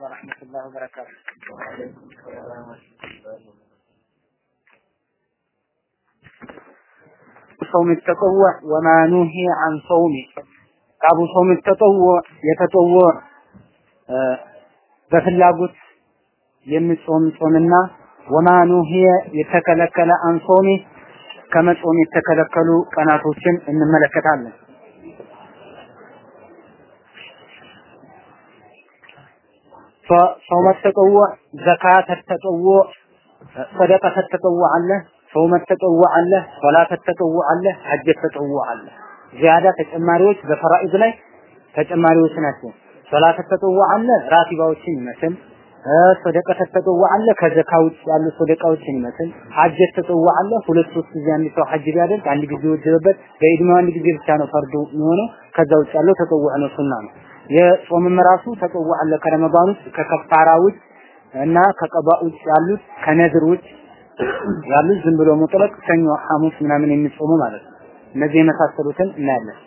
ورحمة الله وبركاته صوم التطوع وما نهي عن صومه ባቡ ጾም ተጠወ የተጠወ በፍላጎት የሚጾም ጾምና ወማ ኑሂየ የተከለከለ አንጾሚ ከመጾም የተከለከሉ ቀናቶችን እንመለከታለን። ጾመ ተጠወ ዘካተ ተጠወ ሰደቀተ ተጠወ አለ ጾመ ተጠወ አለ ሶላተ ተጠወ አለ ሐጀ ተጠወ አለ ዚያዳ ተጨማሪዎች በፈራኢድ ላይ ተጨማሪዎች ናቸው። ሶላት ተጠወ አለ ራቲባዎችን ይመስል ሰደቃ ተጠወ አለ ከዘካ ውጭ ያሉ ሰደቃዎችን ይመስል ሐጅ ተጠወ አለ ሁለት ሶስት ጊዜ አንድ ሰው ሐጅ ቢያደርግ አንድ ጊዜ ወጀበበት በኢድሜው አንድ ጊዜ ብቻ ነው ፈርዱ የሚሆነው። ከዛ ውጭ ያለው ተጠወ ነው ሱና ነው። የጾምም ራሱ ተጠወ አለ ከረመዳን ውስጥ ከከፋራ ውጭ እና ከቀባ ውጭ ያሉት ከነዝር ውጭ ያሉት ዝም ብሎ ሙጥለቅ ሰኞ፣ ሐሙስ ምናምን የሚጾሙ ማለት ነው። እነዚህ የመሳሰሉትን እናያለን።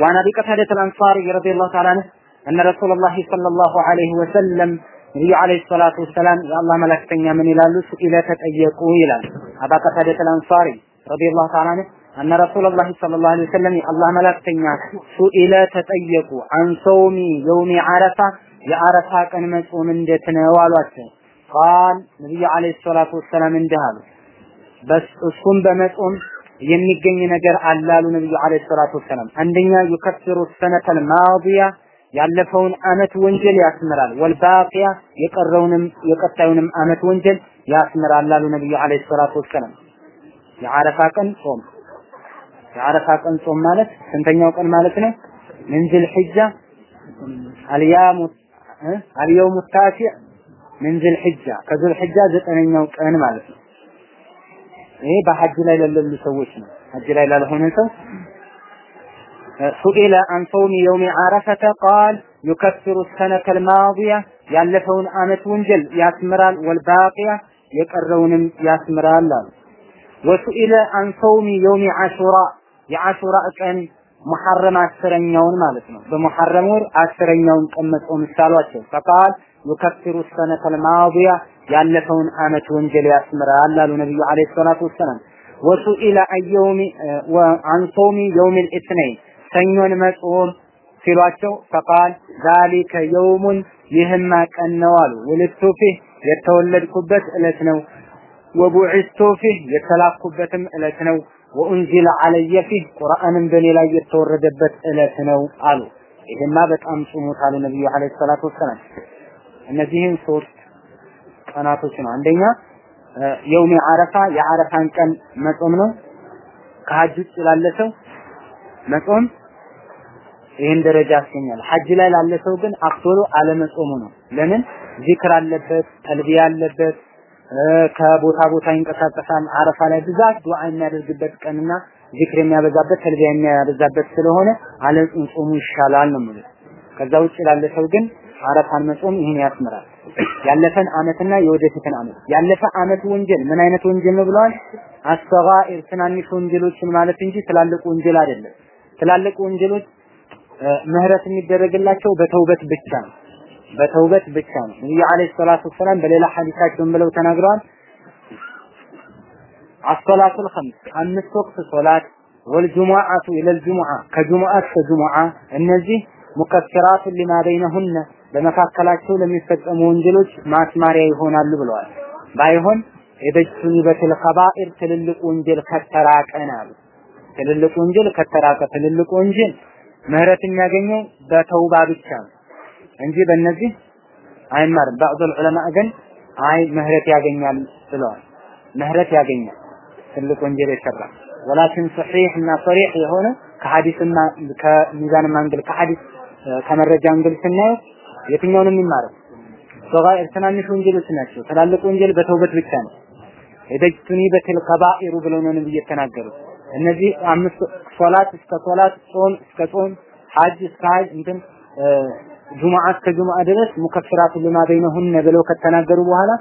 وعن ابي قتاده الانصاري رضي الله تعالى عنه ان رسول الله صلى الله عليه وسلم ነቢዩ ዓለይሂ ሰላቱ ወሰላም የአላህ መላእክተኛ ምን ይላሉ? ሱኢለ ተጠየቁ ይላል። አባ ቀታደተ አንሳሪ ረዲየላሁ ተዓላ አነ ረሱለላህ ሰለላሁ ዐለይሂ ወሰለም የአላህ መላእክተኛ ሱኢለ ተጠየቁ አን ሰውሚ የውሚ ዓረፋ የዓረፋ ቀን መጾም እንዴት ነው አሏቸው። ቃል ነቢዩ ዓለይሂ ሰላቱ ወሰላም እንዲህ አሉ። በስ እሱም በመጾም የሚገኝ ነገር አለ አሉ ነብዩ አለይሂ ሰላቱ ወሰላም። አንደኛ ዩከፍሩ ሰነተል ማዲያ ያለፈውን አመት ወንጀል ያስምራል። ወልባቂያ የቀረውንም የቀጣዩንም አመት ወንጀል ያስምራል አሉ ነብዩ አለይሂ ሰላቱ ወሰላም። የዓረፋ ቀን ጾም የዓረፋ ቀን ጾም ማለት ስንተኛው ቀን ማለት ነው? ምን ዚልሒጃ አልያሙ አልየውሙ ታሲዕ ምን ዚልሒጃ ከዚልሒጃ ዘጠነኛው ቀን ማለት ነው። ይሄ በሐጅ ላይ ለሌሉ ሰዎች ነው። ሐጅ ላይ ላልሆነ ሰው ሱኢለ አን ሰውሚ የውሚ ዓረፈተ ቃል ዩከፍሩ ሰነተ ልማዲያ ያለፈውን አመት ወንጀል ያስምራል፣ ወልባቂያ የቀረውንም ያስምራል አሉ። ወሱኢለ አን ሰውሚ የውሚ ዓሹራ የዓሹራ ቀን ሙሐረም አስረኛውን ማለት ነው። በሙሐረም ወር አስረኛውን ቀን መጾም ፈቃል ዩከፍሩ ሰነተ ልማዲያ ያለፈውን አመት ወንጀል ያስምራል አሉ ነብዩ አለይሂ ሰላቱ ወሰላም። ወሱኢለ አየውሚ አን ሶሚ የውሚል ኢስነይን ሰኞን መጾም ሲሏቸው ፈቃል ዛሊከ የውሙን ይህማ ቀን ነው አሉ። ወልድቱ ፊህ የተወለድኩበት ዕለት ነው። ወቡዒስቱ ፊህ የተላኩበትም ዕለት ነው። ወኡንዚለ አለየ ፊህ ቁርአንም በኔ ላይ የተወረደበት ዕለት ነው አሉ። ይህማ በጣም ጽሙት አሉ ነብዩ አለይሂ ሰላቱ ወሰላም። እነዚህን ሶስት ቀናቶች ነው። አንደኛ የውሚ አረፋ የአረፋን ቀን መጾም ነው። ከሀጅ ውጭ ላለ ሰው መጾም ይህን ደረጃ ያስገኛል። ሐጅ ላይ ላለ ሰው ግን አፍቶሎ አለመጾሙ ነው። ለምን? ዚክር አለበት፣ ተልቢያ አለበት፣ ከቦታ ቦታ ይንቀሳቀሳል። አረፋ ላይ ብዛት ዱዓ የሚያደርግበት ቀንና ዚክር የሚያበዛበት ተልቢያ የሚያበዛበት ስለሆነ አለመጾሙ ይሻላል ነው የሚሉት። ከዛ ውጭ ላለ ሰው ግን አረፋን መጾም ይህን ያስምራል። ያለፈን አመትና የወደፊትን አመት ያለፈ አመት ወንጀል ምን አይነት ወንጀል ነው ብለዋል? አሰጋኢር ትናንሽ ወንጀሎችን ማለት እንጂ ትላልቅ ወንጀል አይደለም። ትላልቅ ወንጀሎች ምህረት የሚደረግላቸው በተውበት ብቻ ነው። በተውበት ብቻ ነው። ነብዩ አለይሂ ሰላቱ ወሰላም በሌላ ሐዲሳቸውን ብለው ተናግረዋል። አሶላቱል ኸምስ አምስት ወቅት ሶላት ወልጁሙዓቱ ኢለል ጁሙዓ ከጁሙዓት ከጁሙዓ እነዚህ ሙከፍራቱ ሊማ በይነሁነ በመካከላቸው ለሚፈጸሙ ወንጀሎች ማስማሪያ ይሆናሉ ብለዋል። ባይሆን የበጅቱኒ በትል ከባኢር ትልልቅ ወንጀል ከተራቀን አሉ። ትልልቅ ወንጀል ከተራቀ ትልልቅ ወንጀል ምህረት የሚያገኘው በተውባ ብቻ ነው እንጂ በእነዚህ አይማርም። ባዕዱል ዑለማ ግን አይ ምህረት ያገኛል ብለዋል። ምህረት ያገኛል ትልቅ ወንጀል የሰራ ولكن صحيح እና صريح የሆነ ከሐዲስና ከሚዛን angle ከሐዲስ ከመረጃ angle ስናየው የትኛውን የሚማረው صغائر ትናንሽ ወንጀሎች ናቸው። ትላልቅ ወንጀል በተውበት ብቻ ነው። إذا اجتنبت الكبائر ብለው ነው ነብዩ የተናገሩት። እነዚህ አምስት ሶላት እስከ ሶላት፣ ጾም እስከ ጾም፣ ሐጅ እስከ ሐጅ እንትን ጁሙዓ እስከ ድረስ مكفرات لما بينهن ብለው ከተናገሩ በኋላ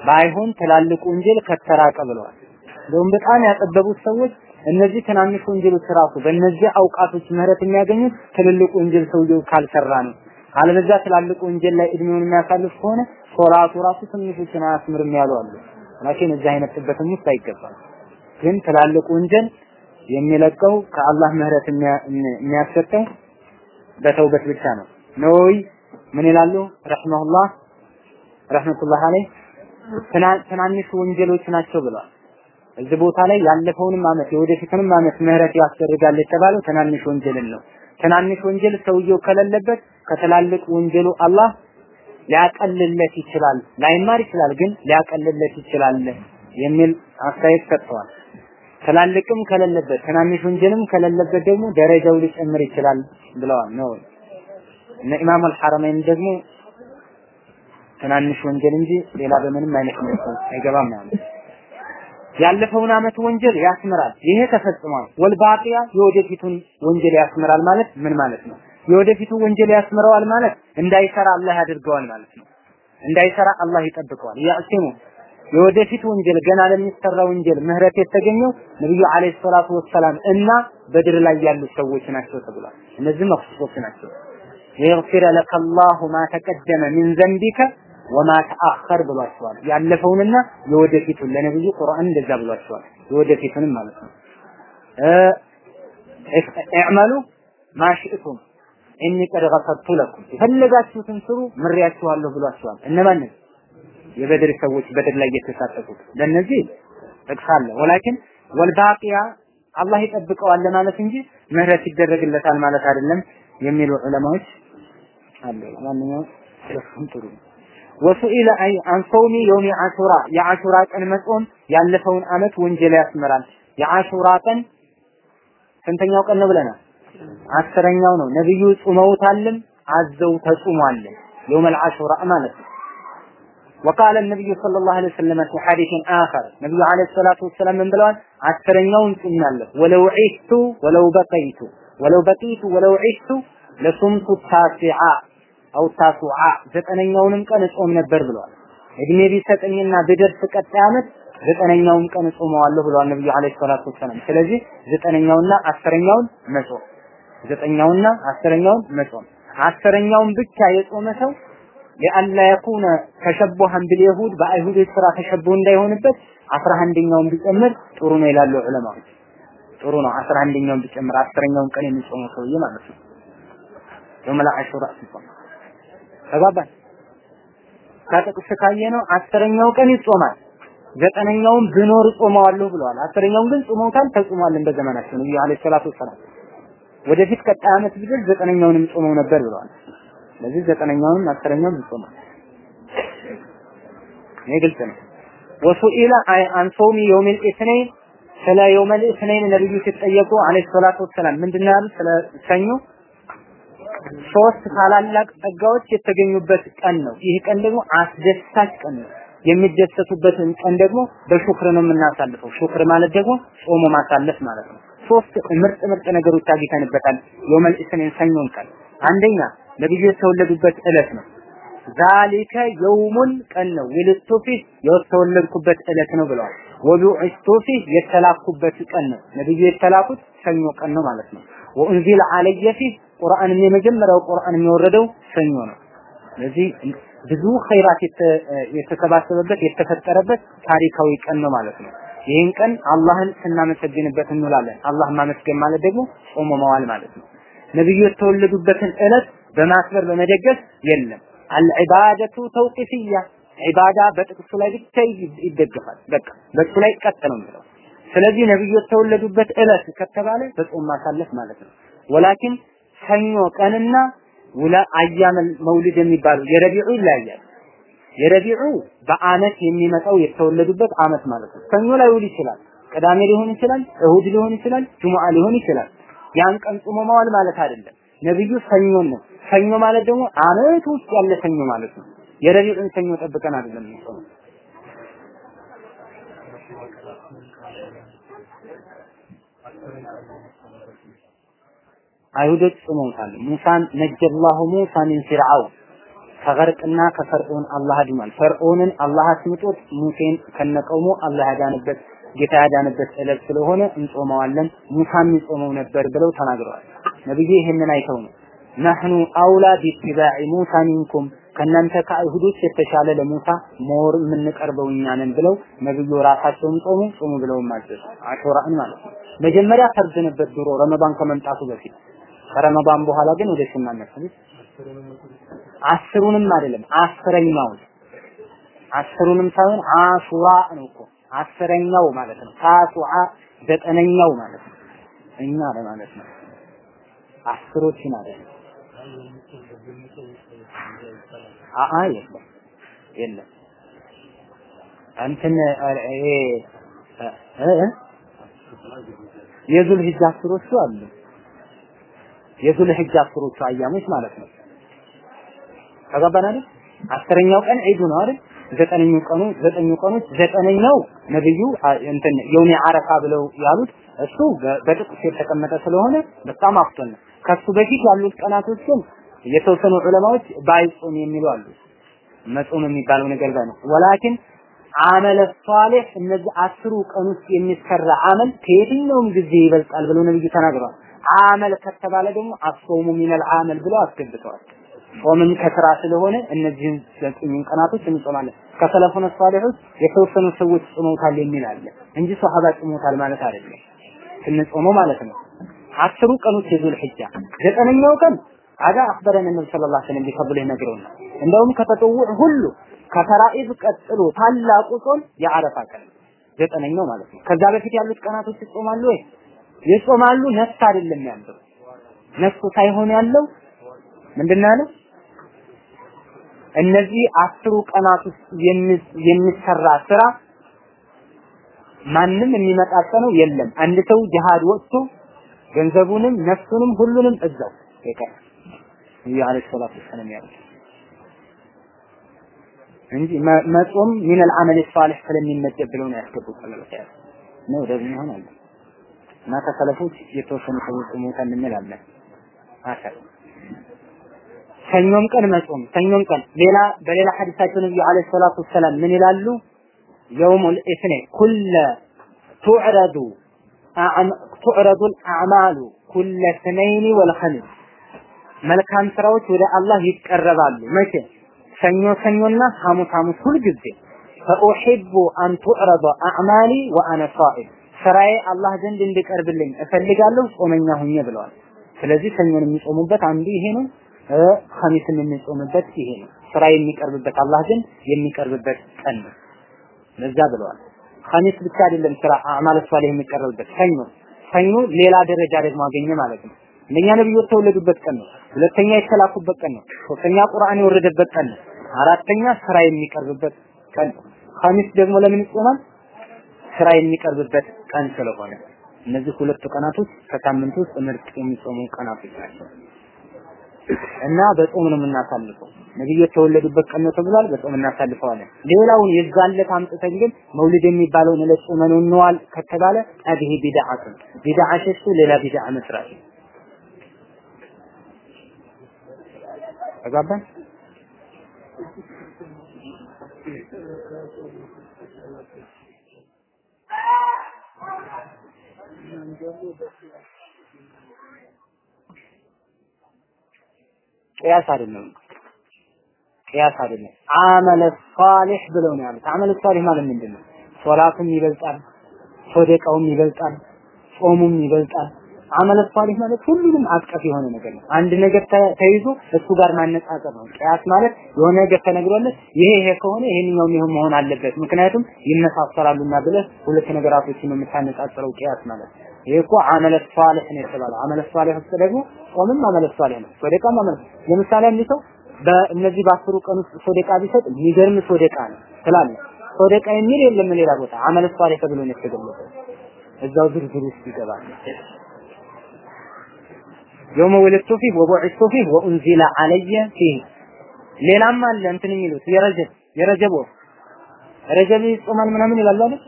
ባይሆን ትላልቅ ወንጀል ከተራቀ ብለዋል። እንደውም በጣም ያጠበቡት ሰዎች እነዚህ ትናንሽ ወንጀሎች ራሱ በእነዚህ አውቃቶች ምህረት የሚያገኙት ትልልቅ ወንጀል ሰውየው ካልሰራ ነው። አለበዛ ትላልቅ ወንጀል ላይ እድሜውን የሚያሳልፍ ከሆነ ሶላቱ ራሱ ትንሾችን አያስምርም ያሉ አሉ። ላኪን እዚህ አይነት ጥበትም ውስጥ አይገባም። ግን ትላልቅ ወንጀል የሚለቀው ከአላህ ምህረት የሚያሰጠው በተውበት ብቻ ነው። ነወዊ ምን ይላሉ? ረህመሁላህ ረህመቱላህ አለይህ ትናንሽ ወንጀሎች ናቸው ብለዋል። እዚህ ቦታ ላይ ያለፈውንም አመት የወደፊትንም አመት ምህረት ያስደርጋል የተባለው ትናንሽ ወንጀልን ነው። ትናንሽ ወንጀል ሰውየው ከሌለበት ከትላልቅ ወንጀሉ አላህ ሊያቀልለት ይችላል። ላይማር ይችላል፣ ግን ሊያቀልለት ይችላል የሚል አስተያየት ሰጥተዋል። ትላልቅም ከሌለበት ትናንሽ ወንጀልም ከሌለበት ደግሞ ደረጃው ሊጨምር ይችላል ብለዋል ነው። እነ ኢማም አልሐረመይን ደግሞ ትናንሽ ወንጀል እንጂ ሌላ በምንም አይነት መልኩ አይገባም ማለት ያለፈውን አመት ወንጀል ያስምራል። ይሄ ተፈጽሟል። ወልባቂያ የወደፊቱን ወንጀል ያስምራል ማለት ምን ማለት ነው? የወደፊቱ ወንጀል ያስምረዋል ማለት እንዳይሰራ አላህ ያደርገዋል ማለት ነው። እንዳይሰራ አላህ ይጠብቀዋል። ያዕሲሙ የወደፊት ወንጀል ገና ለሚሰራ ወንጀል ምህረት የተገኘው ነብዩ አለይሂ ሰላቱ ወሰላም እና በድር ላይ ያሉ ሰዎች ናቸው ተብሏል። እነዚህ መፍሱሶች ናቸው። የግፊረ ለከ አላሁ ማ ተቀደመ ሚን ዘንቢከ ወማ ተአኸር ብሏቸዋል። ያለፈውንና የወደፊቱን ለነብዩ ቁርአን እንደዛ ብሏቸዋል። የወደፊቱንም ማለት ነው። እዕመሉ ማሽእቱም እኒ ቀድ ገፈርቱ ለኩም የፈለጋችሁትን ስሩ ምሬያችኋለሁ ብሏቸዋል። እነማንን? የበድር ሰዎች በድር ላይ የተሳተፉት ለነዚህ ጠቅሳለ ወላኪን ወልባቂያ አላህ ይጠብቀዋል ለማለት እንጂ ምህረት ይደረግለታል ማለት አይደለም የሚሉ ዑለማዎች አሉ። ማንኛውም ስለሱም ጥሩ ነው። ወሱኢለ አይ አን ሶሚ የውሚ አሹራ የአሹራ ቀን መጾም ያለፈውን አመት ወንጀል ያስምራል። የአሹራ ቀን ስንተኛው ቀን ነው ብለናል? አስረኛው ነው። ነብዩ ጾመውታልም አዘው ተጾሟልም የውመል አሹራ ማለት ነው። وقال النبي صلى الله عليه وسلم في حديث آخر نبي عليه الصلاة والسلام من بلوان عسرنيون سنة ولو عشت ولو بقيت ولو بقيت ولو عشت لصمت التاسعة አው ታሱዓ ዘጠነኛውንም ቀን እጾም ነበር ብለዋል። እድሜ ቢሰጠኝና ብደርስ ቀጣይ ዓመት ዘጠነኛውን ቀን እጾመዋለሁ ብለዋል ነብዩ አለይሂ ሰላቱ ወሰላም። ስለዚህ ዘጠነኛውና አስረኛውን መጾም ዘጠኛውና አስረኛውን መጾም አስረኛውን ብቻ የጾመ ሰው ለአላ የኩነ ተሸቡሃን ቢልይሁድ በአይሁዶች ስራ ተሸቡ እንዳይሆንበት አስራ አንደኛውን ቢጨምር ጥሩ ነው ይላሉ ዑለማዎች። ጥሩ ነው አስራ አንደኛውን ቢጨምር አስረኛውን ቀን የሚጾመው ሰውዬ ማለት ነው። የውመል አሹራ ሲጾም ተባባል ከጥቅስ ካየነው አስረኛው ቀን ይጾማል። ዘጠነኛውን ብኖር ጾመዋለሁ ብለዋል። አስረኛውን ግን ጾመውታል፣ ተጾሟልን በዘመናቸው ነብዩ عليه الصلاة والسلام። ወደፊት ቀጣይ ዓመት ቢደርስ ዘጠነኛውንም ጾመው ነበር ብለዋል። ስለዚህ ዘጠነኛውንም አስረኛውን ይጾማል። ይህ ግልጽ ነው። وسئل عن صوم يوم الاثنين ስለ يوم الاثنين ነብዩ ሲጠየቁ عليه الصلاة والسلام ምንድነው ያሉት? ስለ ሰኞ ሶስት ታላላቅ ጸጋዎች የተገኙበት ቀን ነው። ይህ ቀን ደግሞ አስደሳች ቀን ነው። የሚደሰቱበትን ቀን ደግሞ በሹክር ነው የምናሳልፈው። ሹክር ማለት ደግሞ ጾሞ ማሳለፍ ማለት ነው። ሶስት ምርጥ ምርጥ ነገሮች አግኝተንበታል። የውመል ኢስኔን ሰኞን ቀን አንደኛ ነብዩ የተወለዱበት ዕለት ነው። ዛሊከ የውሙን ቀን ነው። ውልድቱ ፊህ የተወለድኩበት ዕለት ነው ብለዋል። ወቡዕስቱ ፊህ የተላኩበት ቀን ነው። ነብዩ የተላኩት ሰኞ ቀን ነው ማለት ነው። ወኡንዚለ አለየ ፊህ ቁርአን የመጀመሪያው ቁርአን የሚወረደው ሰኞ ነው። ስለዚህ ብዙ ኸይራት የተሰባሰበበት የተፈጠረበት ታሪካዊ ቀን ነው ማለት ነው። ይህን ቀን አላህን ስናመሰግንበት እንውላለን። አላህ ማመስገን ማለት ደግሞ ጾሞ መዋል ማለት ነው። ነብዩ የተወለዱበትን ዕለት በማክበር በመደገፍ የለም። አልዒባደቱ ተውቂፍያ ዒባዳ በጥቅሱ ላይ ብቻ ይደገፋል። በቃ በሱ ላይ ቀጥ ነው የሚለው። ስለዚህ ነብዩ የተወለዱበት ዕለት ከተባለ በጾም ማሳለፍ ማለት ነው። ወላኪን ሰኞ ቀንና ውለ አያመል መውሊድ የሚባሉ የረቢዑ ይለያያል። የረቢዑ በአመት የሚመጣው የተወለዱበት አመት ማለት ነው። ሰኞ ላይ ውል ይችላል፣ ቅዳሜ ሊሆን ይችላል፣ እሁድ ሊሆን ይችላል፣ ጁሙዓ ሊሆን ይችላል። ያን ቀን ጾሞ መዋል ማለት አይደለም። ነብዩ ሰኞን ነው። ሰኞ ማለት ደግሞ አመት ውስጥ ያለ ሰኞ ማለት ነው። የረቢዑን ሰኞ ጠብቀን አይደለም የሚጾመው። አይሁዶች ጾመውታል። ሙሳን نجى الله موسى من فرعون ከ غرق ና ከፈርዖን አላህ አድኗል። ፈርዖንን አላህ አስምጦት ሙሴን ከነ قومه አላህ ያዳነበት ጌታ ያዳነበት ዕለት ስለሆነ እንጾመዋለን። ሙሳም ይጾመው ነበር ብለው ተናግረዋል። ነብዩ ይሄንን አይተው ነው نحن أولى باتباع موسى منكم ከእናንተ ከአይሁዶች የተሻለ ለሙሳ more የምንቀርበው እኛ ነን ብለው ነብዩ ራሳቸውን ጾሙ ጾሙ ብለው ማዘዝ አሹራን ማለት ነው። መጀመሪያ ፈርድ ነበር ድሮ ረመዳን ከመምጣቱ በፊት ከረመዳን በኋላ ግን ወደ ሱና መሰለኝ አስሩንም አይደለም አስረኛውን አስሩንም ሳይሆን አሹራ ነው እኮ አስረኛው ማለት ነው። ታሱዓ ዘጠነኛው ማለት ነው። እኛ ለማለት ነው። አስሮችን አይደለም። አአ የለም የለም እንትን ይሄ የዙል ሂጅ አስሮቹ አሉ። የዙል ሂጅ አስሮቹ አያሞች ማለት ነው። ተገባን አይደል? አስረኛው ቀን ዒዱ ነው አይደል? ዘጠነኛው ቀኑ ዘጠኙ ቀኖች ዘጠነኛው ነብዩ እንትን የውኔ አረፋ ብለው ያሉት እሱ በጥቅስ የተቀመጠ ስለሆነ በጣም አፍቶን ነው። ከሱ በፊት ያሉት ቀናቶች የተወሰኑ ዑለማዎች ባይጾም የሚሉ አሉ። መጾም የሚባለው ነገር ጋር ነው። ወላኪን አመለ ሷሊህ እነዚህ አስሩ ቀን ውስጥ የሚሰራ አመል ከየትኛውም ጊዜ ይበልጣል ብለው ነብዩ ተናግረዋል። አመል ከተባለ ደግሞ አሶሙ ሚነል አመል ብለው አስገብተዋል። ጾምም ከስራ ስለሆነ እነዚህን ዘጠኙን ቀናቶች እንጾማለን። ከሰለፉነ ሷሊሖች የተወሰኑ ሰዎች ጽሞታል የሚል አለ እንጂ ሶሐባ ጽሞታል ማለት አይደለም። ስንጾመው ማለት ነው። አስሩ ቀኖች የዙል ሒጃ ዘጠነኛው ቀን አዳ አክበረን ነብዩ ሰለላሁ ዐለይሂ ወሰለም ቢፈضله ነግረውና እንደውም ከተጠውዕ ሁሉ ከፈራኢዝ ቀጥሎ ታላቁ ጾም የአረፋ ቀን ዘጠነኛው ማለት ነው። ከዛ በፊት ያሉት ቀናቶች ይጾማሉ ወይ? ይጾማሉ። ነፍስ አይደለም ያለው ነፍሱ ሳይሆን ያለው ምንድን? እነዚህ አስሩ ቀናት ውስጥ የሚሰራ ስራ ማንም የሚመጣጠነው የለም። አንድ ሰው ጅሃድ ወጥቶ ገንዘቡንም ነፍሱንም ሁሉንም እዛው ይቀር ነብዩ አለይሂ ሰላቱ ወሰለም እንጂ መጾም ሚን አልዓመል ሷሊህ ስለሚመደብ ነው ያስገቡት ነው ደግሞ ይሆናል እና ከሰለፎች የተወሰኑ ሰዎች ጾሙታል እንላለን አከል ሰኞም ቀን መጾም ሰኞም ቀን ሌላ በሌላ ሐዲሳቸው ነብዩ አለይሂ ሰላቱ ወሰላም ምን ይላሉ? የውሙል ኢስኔ ኩለ تعرض تعرض الأعمال كل اثنين والخميس መልካም ስራዎች ወደ አላህ ይቀረባሉ። መቼ? ሰኞ ሰኞና ሐሙስ ሐሙስ ሁልጊዜ። فأحب أن تعرض أعمالي وأنا صائم ስራዬ አላህ ዘንድ እንዲቀርብልኝ እፈልጋለሁ ጾመኛ ሁኜ ብለዋል። ስለዚህ ሰኞን የሚጾሙበት አንዱ ይሄ ነው خميس ን የሚጾምበት ይሄ ነው። ስራ የሚቀርብበት አላህ ዘንድ የሚቀርብበት ቀን ነው። ለዛ ብለዋል። ኸሚስ ብቻ አይደለም ስራ አዕማል ሷሊህ የሚቀርብበት ሰኞ። ሰኞ ሌላ ደረጃ ደግሞ አገኘ ማለት ነው። አንደኛ ነብዩ የተወለዱበት ቀን ነው። ሁለተኛ የተላኩበት ቀን ነው። ሶስተኛ ቁርአን የወረደበት ቀን ነው። አራተኛ ስራ የሚቀርብበት ቀን ነው። ኸሚስ ደግሞ ለምን ይጾማል ስራ የሚቀርብበት ቀን ስለሆነ እነዚህ ሁለቱ ቀናቶች ከሳምንት ውስጥ ምርጥ የሚጾሙ ቀናቶች ናቸው። እና በጾም ነው የምናሳልፈው። ነብዩ የተወለዱበት ቀን ነው ተብሏል። በጾም እናሳልፈዋለን። ሌላውን የዛለት አምጥተን ግን መውሊድ የሚባለውን ዕለት ጾመን እንዋል ከተባለ አዲህ ቢድዓቱን ቢድዓ ሸሹ ሌላ ቢድዓ መስራት ተጋባን ቅያስ አይደለም። ቅያስ አይደለም። አመለ ሷሊህ ብለው ነው ያሉት። አመለ ሷሊህ ማለት ምንድን ነው ሶላቱም ይበልጣል ሶደቃውም ይበልጣል ጾሙም ይበልጣል አመለ ሷሊህ ማለት ሁሉንም አቀፍ የሆነ ነገር ነው። አንድ ነገር ተይዞ እሱ ጋር ማነጻጸር ነው። ቅያስ ማለት የሆነ ነገር ተነግሮለት ይሄ ይሄ ከሆነ ይሄንኛውም ይሁን መሆን አለበት ምክንያቱም ይመሳሰላሉና ብለህ ሁለት ነገራቶችን የምታነጻጽረው ቅያስ ማለት ይሄ እኮ አመለ ሷሊህ ነው የተባለው። አመለ ሷሊህ ውስጥ ደግሞ ጾምም አመለ ሷሊህ ነው ሶደቃም አመለ ለምሳሌ አንድ ሰው በእነዚህ በአስሩ ቀን ውስጥ ሶደቃ ቢሰጥ የሚገርም ሶደቃ ነው ስላለ ሶደቃ የሚል የለም ሌላ ቦታ። አመለ ሷሊህ ተብሎ ነው የተገለጸው። እዛው ዝርዝር ውስጥ ይገባል የውመ ወለድቱ ፊህ ወቡዒቱ ፊህ ወኡንዚለ አለየ ፊህ ሌላም አለ? እንትን የሚሉት የረጀብ የረጀብ ወር ረጀብ ይጾማል ምናምን ይላሉ አይደል?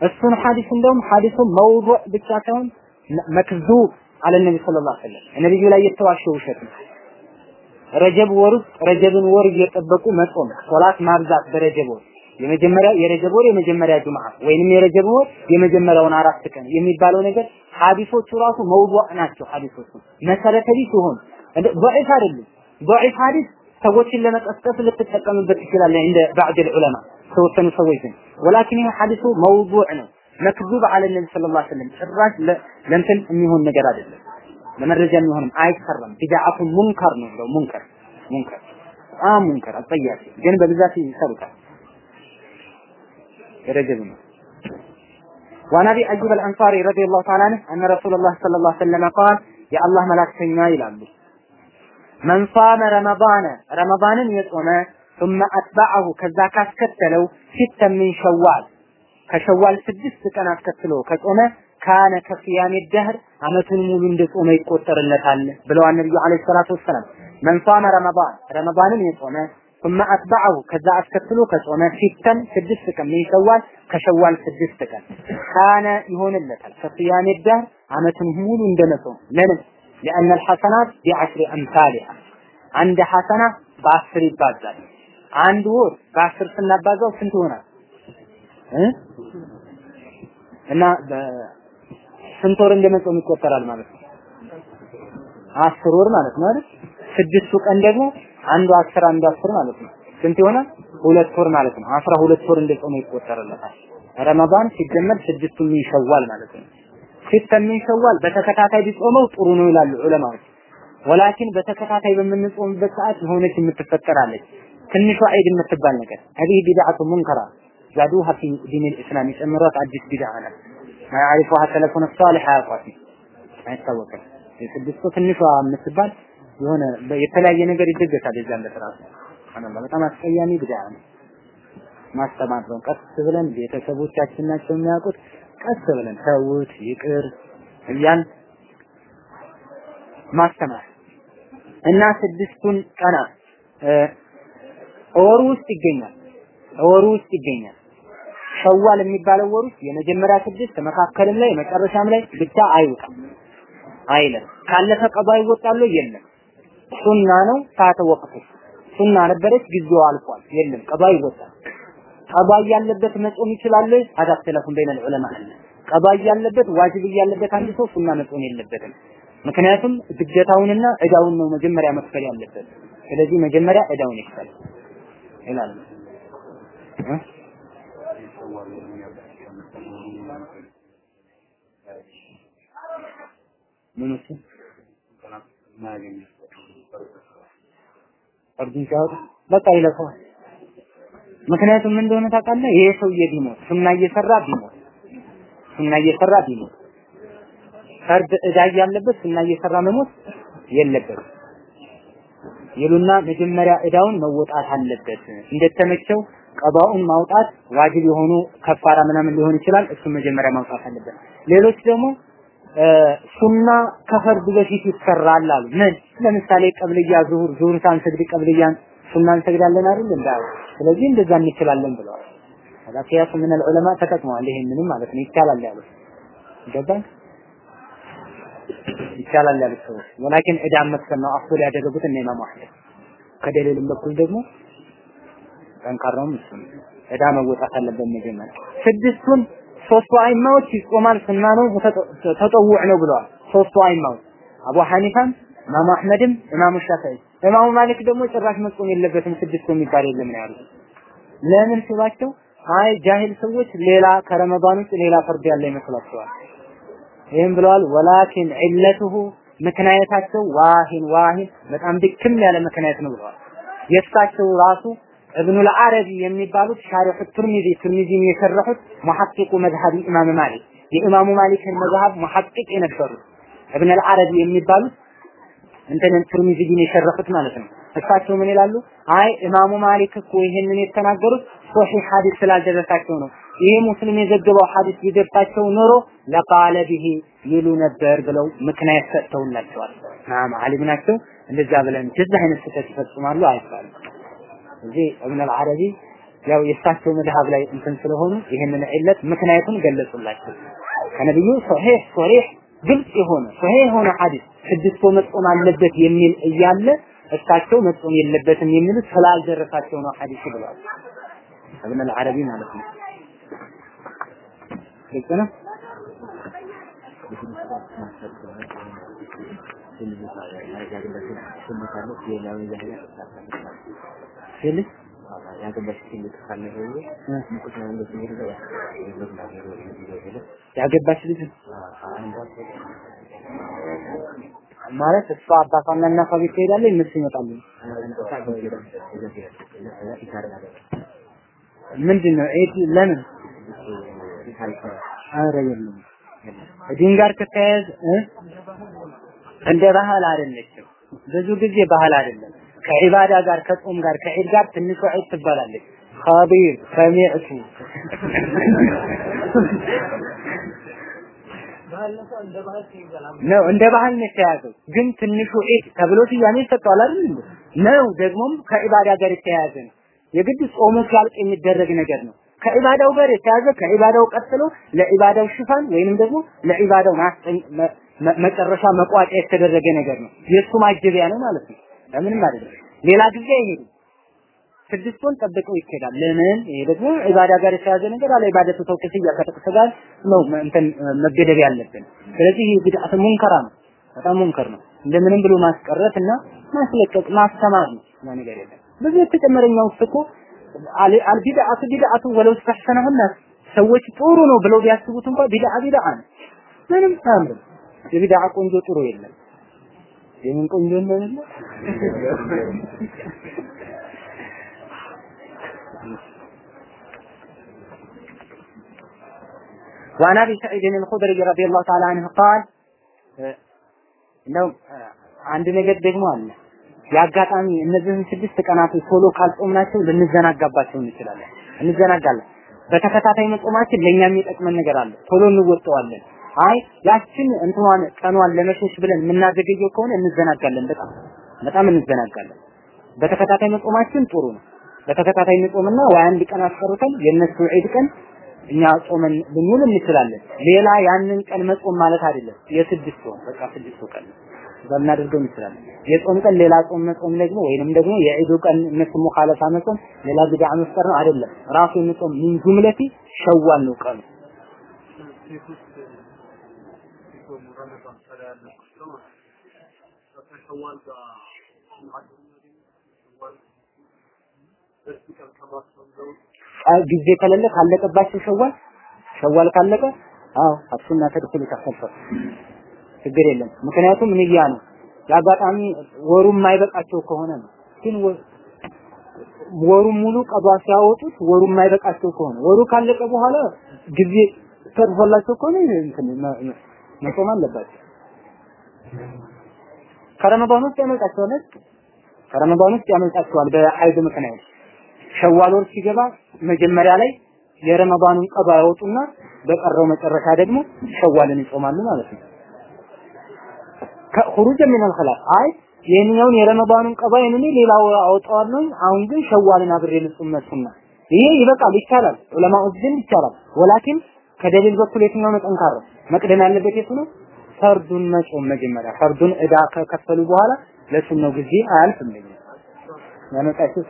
እሱን ሐዲስ እንደውም ሐዲሱ መውዱዕ ብቻ ሳይሆን መክዙብ አለ ነቢ ሰለላሁ ዐለይሂ ወሰለም። ነብዩ ላይ የተዋሸ ውሸት ነው። ረጀብ ወር ውስጥ ረጀብን ወር እየጠበቁ መጾም ሶላት ማብዛት በረጀብ ወር። የመጀመሪያው የረጀብ ወር የመጀመሪያ ጁምዓ ወይንም የረጀብ ወር የመጀመሪያውን አራት ቀን የሚባለው ነገር ሐዲሶቹ ራሱ መውዱዕ ናቸው። ሐዲሶቹ መሰረተ ቢስ ይሆን ضعيف አይደለም። ضعيف ሐዲስ ሰዎችን ለመቀስቀስ ልትጠቀምበት ትችላለህ እንደ ባዕድ ዑለማ ተወሰኑ ሰዎች ግን ወላኪን ይሄ ሐዲሱ መውዱዕ ነው። መክዙብ አለ ነቢ ሰለላሁ ዐለይሂ ወሰለም ጭራሽ ለእንትን የሚሆን ነገር አይደለም። ለመረጃ የሚሆንም አይሰራም። ቢድዓቱ ሙንከር ነው ብለው ሙንከር ሙንከር በጣም ሙንከር አጸያፊ ግን በብዛት ይሰሩታል። የረጀብ ነው። وعن ابي ايوب الانصاري رضي الله تعالى عنه ان رسول الله صلى الله عليه وسلم قال يا الله ملاكتኛ ይላሉ من صام رمضان رمضانን የጾመ ثم اتبعه ከዛ ካስከተለው ሲተ من شوال ከሸዋል ስድስት ቀን አስከትሎ ከጾመ ካነ ከስያም الدهر አመቱን ሙሉ እንደጾመ ይቆጠርለታል ብለዋል ነብዩ አለይሂ ሰላቱ ወሰለም من صام رمضان رمضانን የጾመ ثم اتبعه ከዛ አስከትሎ ከጾመ ሲተን ስድስት ቀን ምን ሸዋል ከሸዋል ስድስት ቀን ካነ ይሆንለታል ከሲያም ደህር አመቱን ሙሉ እንደመጾም ለምን لأن الحسنات بعشر أمثالها አንድ ሐሰና በአስር ይባዛል አንድ ወር በአስር ስናባዛው ስንት ይሆናል እና ስንት ወር እንደመጾም ይቆጠራል ማለት ነው? አስር ወር ማለት ነው አይደል? ስድስቱ ቀን ደግሞ አንዱ አስር አንዱ አስር ማለት ነው። ስንት ይሆናል? ሁለት ወር ማለት ነው። አስራ ሁለት ወር እንደ ጾም ይቆጠርለታል። ረመዳን ሲጀመር ስድስቱ ሚን ማለት ነው። ሲተ ሚን በተከታታይ ቢጾመው ጥሩ ነው ይላሉ ዑለማዎች። ወላኪን በተከታታይ በምንጾምበት ሰዓት የሆነች የምትፈጠራለች ትንሿ ዒድ የምትባል ነገር هذه بدعة منكرة زادوها في دين الإسلام ጨምሯት አዲስ ቢድዓ ናት። ማያሪፉሃ ሰለፉን ሷሊህ አያውቋትም፣ አይታወቅም። የስድስቱ ትንሿ የምትባል የሆነ የተለያየ ነገር ይደገሳል የዛን ዕለት ራሱ። በጣም አስቀያሚ ቢድዓ ነው። ማስተማር ነው። ቀስ ብለን ቤተሰቦቻችን ናቸው የሚያውቁት። ቀስ ብለን ተውት ይቅር እያን ማስተማር እና ስድስቱን ቀናት ወሩ ውስጥ ይገኛል። ወሩ ውስጥ ይገኛል። ሸዋል የሚባለው ወር ውስጥ የመጀመሪያ ስድስት መካከልም ላይ መጨረሻም ላይ ብቻ አይወጣም። አይለም ካለፈ ቀባ ይወጣሉ የለም ሱና ነው ሰዓተ ወቅቱ። ሱና ነበረች ጊዜው አልፏል። የለም ቀባ ይወጣል ቀባ ያለበት መጾም ይችላል አዳክተለፉን በይነል ዑለማ አለ። ቀባ ያለበት ዋጅብ ያለበት አንድ ሰው ሱና መጾም የለበትም። ምክንያቱም ግዴታውንና እዳውን ነው መጀመሪያ መክፈል ያለበት። ስለዚህ መጀመሪያ እዳውን ይክፈል ይላል። ምን ሲያወጡ በቃ ይለፈዋል። ምክንያቱም እንደሆነ ታውቃለህ? ይሄ ሰውዬ ቢሞት ሱና እየሰራ ቢሞት ሱና እየሰራ ቢሞት ፈርድ እዳ ያለበት ሱና እየሰራ መሞት የለበትም ይሉና መጀመሪያ እዳውን መወጣት አለበት። እንደተመቸው ቀባውን ማውጣት ዋጅብ የሆኑ ከፋራ ምናምን ሊሆን ይችላል። እሱ መጀመሪያ ማውጣት አለበት። ሌሎች ደግሞ ሱና ከፈርድ በፊት ይሰራል አሉ። ምን? ለምሳሌ ቀብልያ ዙሁር ዙሁር ሳንሰግድ ቀብልያን ሱና እንሰግዳለን አይደል? እንዳው ስለዚህ እንደዛ እንችላለን ብለዋል። ከዛ ቂያስ ምን ዑለማ ተጠቅመዋል። ይሄንንም ማለት ነው። ይቻላል ያሉት። ገባን ይቻላል ያሉት ሰዎች። ወላኪን ዕዳን መክፈል ነው። አፍል ያደረጉት እነ ኢማሙ አህመድ። ከደሊልም በኩል ደግሞ ጠንካራውም እሱ ዕዳ መወጣት አለበት መጀመሪያ። ስድስቱን ሶስቱ አይማዎች ይጾማል ሱና ነው تطوع ነው ብለዋል። ሶስቱ አይማዎች አቡ ሐኒፋም ኢማሙ አህመድም ኢማሙ ሻፊዒ። ኢማሙ ማሊክ ደግሞ ጭራሽ መጾም የለበትም ስድስቱ የሚባል የለም ነው ያሉት። ለምን ሲባቸው አይ ጃሂል ሰዎች ሌላ ከረመዳን ውስጥ ሌላ ፈርድ ያለ ይመስላቸዋል ይህም ብለዋል። ولكن علته ምክንያታቸው واه واه በጣም ድክም ያለ ምክንያት ነው ብለዋል። የእሳቸው ራሱ እብኑል አረቢ የሚባሉት شارح ትርሚዚ ትርሚዚን የሸረሑት محقق مذهب ኢማም ማሊክ። የኢማሙ ማሊክን መዝሀብ محقق የነበሩት እብኑል አረቢ የሚባሉት እንትን ትርሚዚን የሸረሑት ማለት ነው። እሳቸው ምን ይላሉ? አይ ኢማሙ ማሊክ እኮ ይሄንን የተናገሩት صحيح ሐዲስ ስላልደረሳቸው ነው። ይሄ ሙስሊም የዘገበው ሐዲስ ቢደርሳቸው ኖሮ لقال به ይሉ ነበር ብለው ምክንያት ሰጥተውላቸዋል። ናም አሊም ናቸው። እንደዛ ብለን እንደዚህ አይነት ስህተት ይፈጽማሉ አይባልም እዚህ እብን አልዓረቢ ያው የእሳቸው መድሃብ ላይ እንትን ስለሆኑ ይህንን ዒለት ምክንያቱን ገለጹላቸው። ከነቢዩ ሶሒህ ሶሪህ ግልጽ የሆነ ሶሒህ የሆነ ሐዲስ ስድስቶ መጾም አለበት የሚል እያለ እሳቸው መጾም የለበትም የሚሉት ስላልደረሳቸው ነው ሐዲሱ ብለዋል። እብን አልዓረቢ ማለት ነው። ግልጽ ነው። ፊልም ያገባች ልጅ ማለት እሷ አባቷና እናቷ ቤት ትሄዳለች፣ እነሱ ይመጣሉ። ምንድን ነው ዒድ ለምን? ኧረ የለም ዲን ጋር ከተያያዘ እንደ ባህል አይደለችም። ብዙ ጊዜ ባህል አይደለም። ከዒባዳ ጋር ከጾም ጋር ከዒድ ጋር ትንሿ ዒድ ትባላለች። ኸቢር ሰሚዕቱ ነው እንደ ባህል ነው የተያዘው። ግን ትንሹ ዒድ ተብሎ ስያሜ ይሰጠዋል አይደል? ነው ደግሞም ከዒባዳ ጋር የተያያዘ ነው። የግድ ጾሙ ሲያልቅ የሚደረግ ነገር ነው። ከዒባዳው ጋር የተያዘ ከዒባዳው ቀጥሎ ለዒባዳው ሽፋን ወይንም ደግሞ ለዒባዳው መጨረሻ መቋጫ የተደረገ ነገር ነው። የእሱ ማጀቢያ ነው ማለት ነው። ለምንም አይደለም። ሌላ ጊዜ አይሄድም። ስድስት ወር ጠብቀው ይኬዳል። ለምን? ይሄ ደግሞ ዒባዳ ጋር የተያዘ ነገር አለ። ዒባደቱ ተውቂፍያ ከጥቅስ ጋር ነው እንትን መገደብ ያለብን። ስለዚህ ይህ ቢድዓት ሙንከራ ነው፣ በጣም ሙንከር ነው። እንደምንም ብሎ ማስቀረት እና ማስለቀቅ ማስተማር ነው። ያ ነገር የለም። ብዙ የተጨመረኛ ውስጥ እኮ አልቢድዓቱ ቢድዓቱ ወለው ተሐሰነሁ ሰዎች ጥሩ ነው ብለው ቢያስቡት እንኳን ቢድዓ ቢድዓ ነው። ምንም አያምርም። የቢድዓ ቆንጆ ጥሩ የለም። የምን ቆንጆ እንደሌለ وعن ابي سعيد الخدري رضي الله تعالى عنه قال ነው አንድ ነገር ደግሞ አለ የአጋጣሚ እነዚህን ስድስት ቀናቶች ቶሎ ካልጾምናቸው ልንዘናጋባቸው እንችላለን እንዘናጋለን በተከታታይ መጾማችን ለኛ የሚጠቅመን ነገር አለ ቶሎ እንወጣዋለን አይ ያችን እንትኗን ቀኗን ለመሸሽ ብለን የምናዘገየው ከሆነ እንዘናጋለን በጣም በጣም እንዘናጋለን በተከታታይ መጾማችን ጥሩ ነው በተከታታይ መጾምና ወይ አንድ ቀን አስቀርተን የእነሱ ዒድ ቀን እኛ ጾመን ልንውል እንችላለን። ሌላ ያንን ቀን መጾም ማለት አይደለም። የስድስት ወር በቃ ስድስት ቀን በምናደርገው እንችላለን። የጾም ቀን ሌላ ጾም መጾም ደግሞ ወይንም ደግሞ የዒዱ ቀን እነሱ ሙኻለፋ መጾም ሌላ ቢድዓ መፍጠር ነው አይደለም። ራሱ የሚጾም ሚን ጁምለቲ ሸዋል ነው ቀኑ። ጊዜ ከሌለ ካለቀባቸው ሸዋል ሸዋል ካለቀ አዎ አሱና ተድኩሉ ተከፈል ችግር የለም። ምክንያቱም ንያ ነው። የአጋጣሚ ወሩ የማይበቃቸው ከሆነ ነው። ግን ወሩን ሙሉ ቀዷ ሲያወጡት ወሩ የማይበቃቸው ከሆነ ወሩ ካለቀ በኋላ ጊዜ ተርፎላቸው ከሆነ እንትን አለባቸው። ከረመዳን ውስጥ ያመልጣቸዋል። ከረመዳን ውስጥ ያመልጣቸዋል በሀይድ ምክንያት። ሸዋል ወር ሲገባ መጀመሪያ ላይ የረመዳኑን ቀባ ያወጡና በቀረው መጨረሻ ደግሞ ሸዋልን ይጾማሉ ማለት ነው። ከኹሩጅ ሚን አልኸላፍ አይ ይሄኛውን የረመዳኑን ቀባ እኔ ሌላው አወጣዋለሁ። አሁን ግን ሸዋልን አብሬ ልጹም መስና ይሄ ይበቃል ይቻላል። ዑለማዎች ዘንድ ይቻላል። ወላኪን ከደሊል በኩል የትኛው ነው ጠንካራ? መቅደም ያለበት የቱ ነው ፈርዱን መጾም መጀመሪያ ፈርዱን እዳ ከከፈሉ በኋላ ለሱናው ጊዜ አያልፍም ለኛ ያመጣችው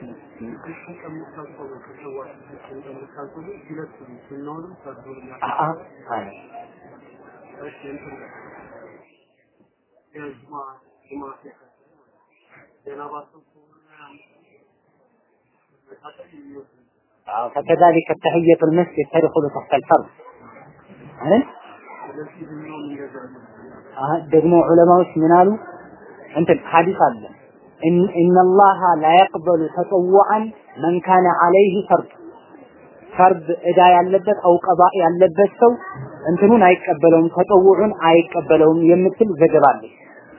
فكذلك تحية المسجد تدخل تحت الفرض አይደል ደግሞ ዑለማዎች ምን አሉ? እንትን ሐዲስ አለ። ኢነላሃ ላ የቅበሉ ተጠዋአን መን ካነ አለይህ ፈርድ። ፈርድ እዳ ያለበት አውቀባ ያለበት ሰው እንትኑን አይቀበለውም ተጠውዑን አይቀበለውም የምትል ዘገባ አለች።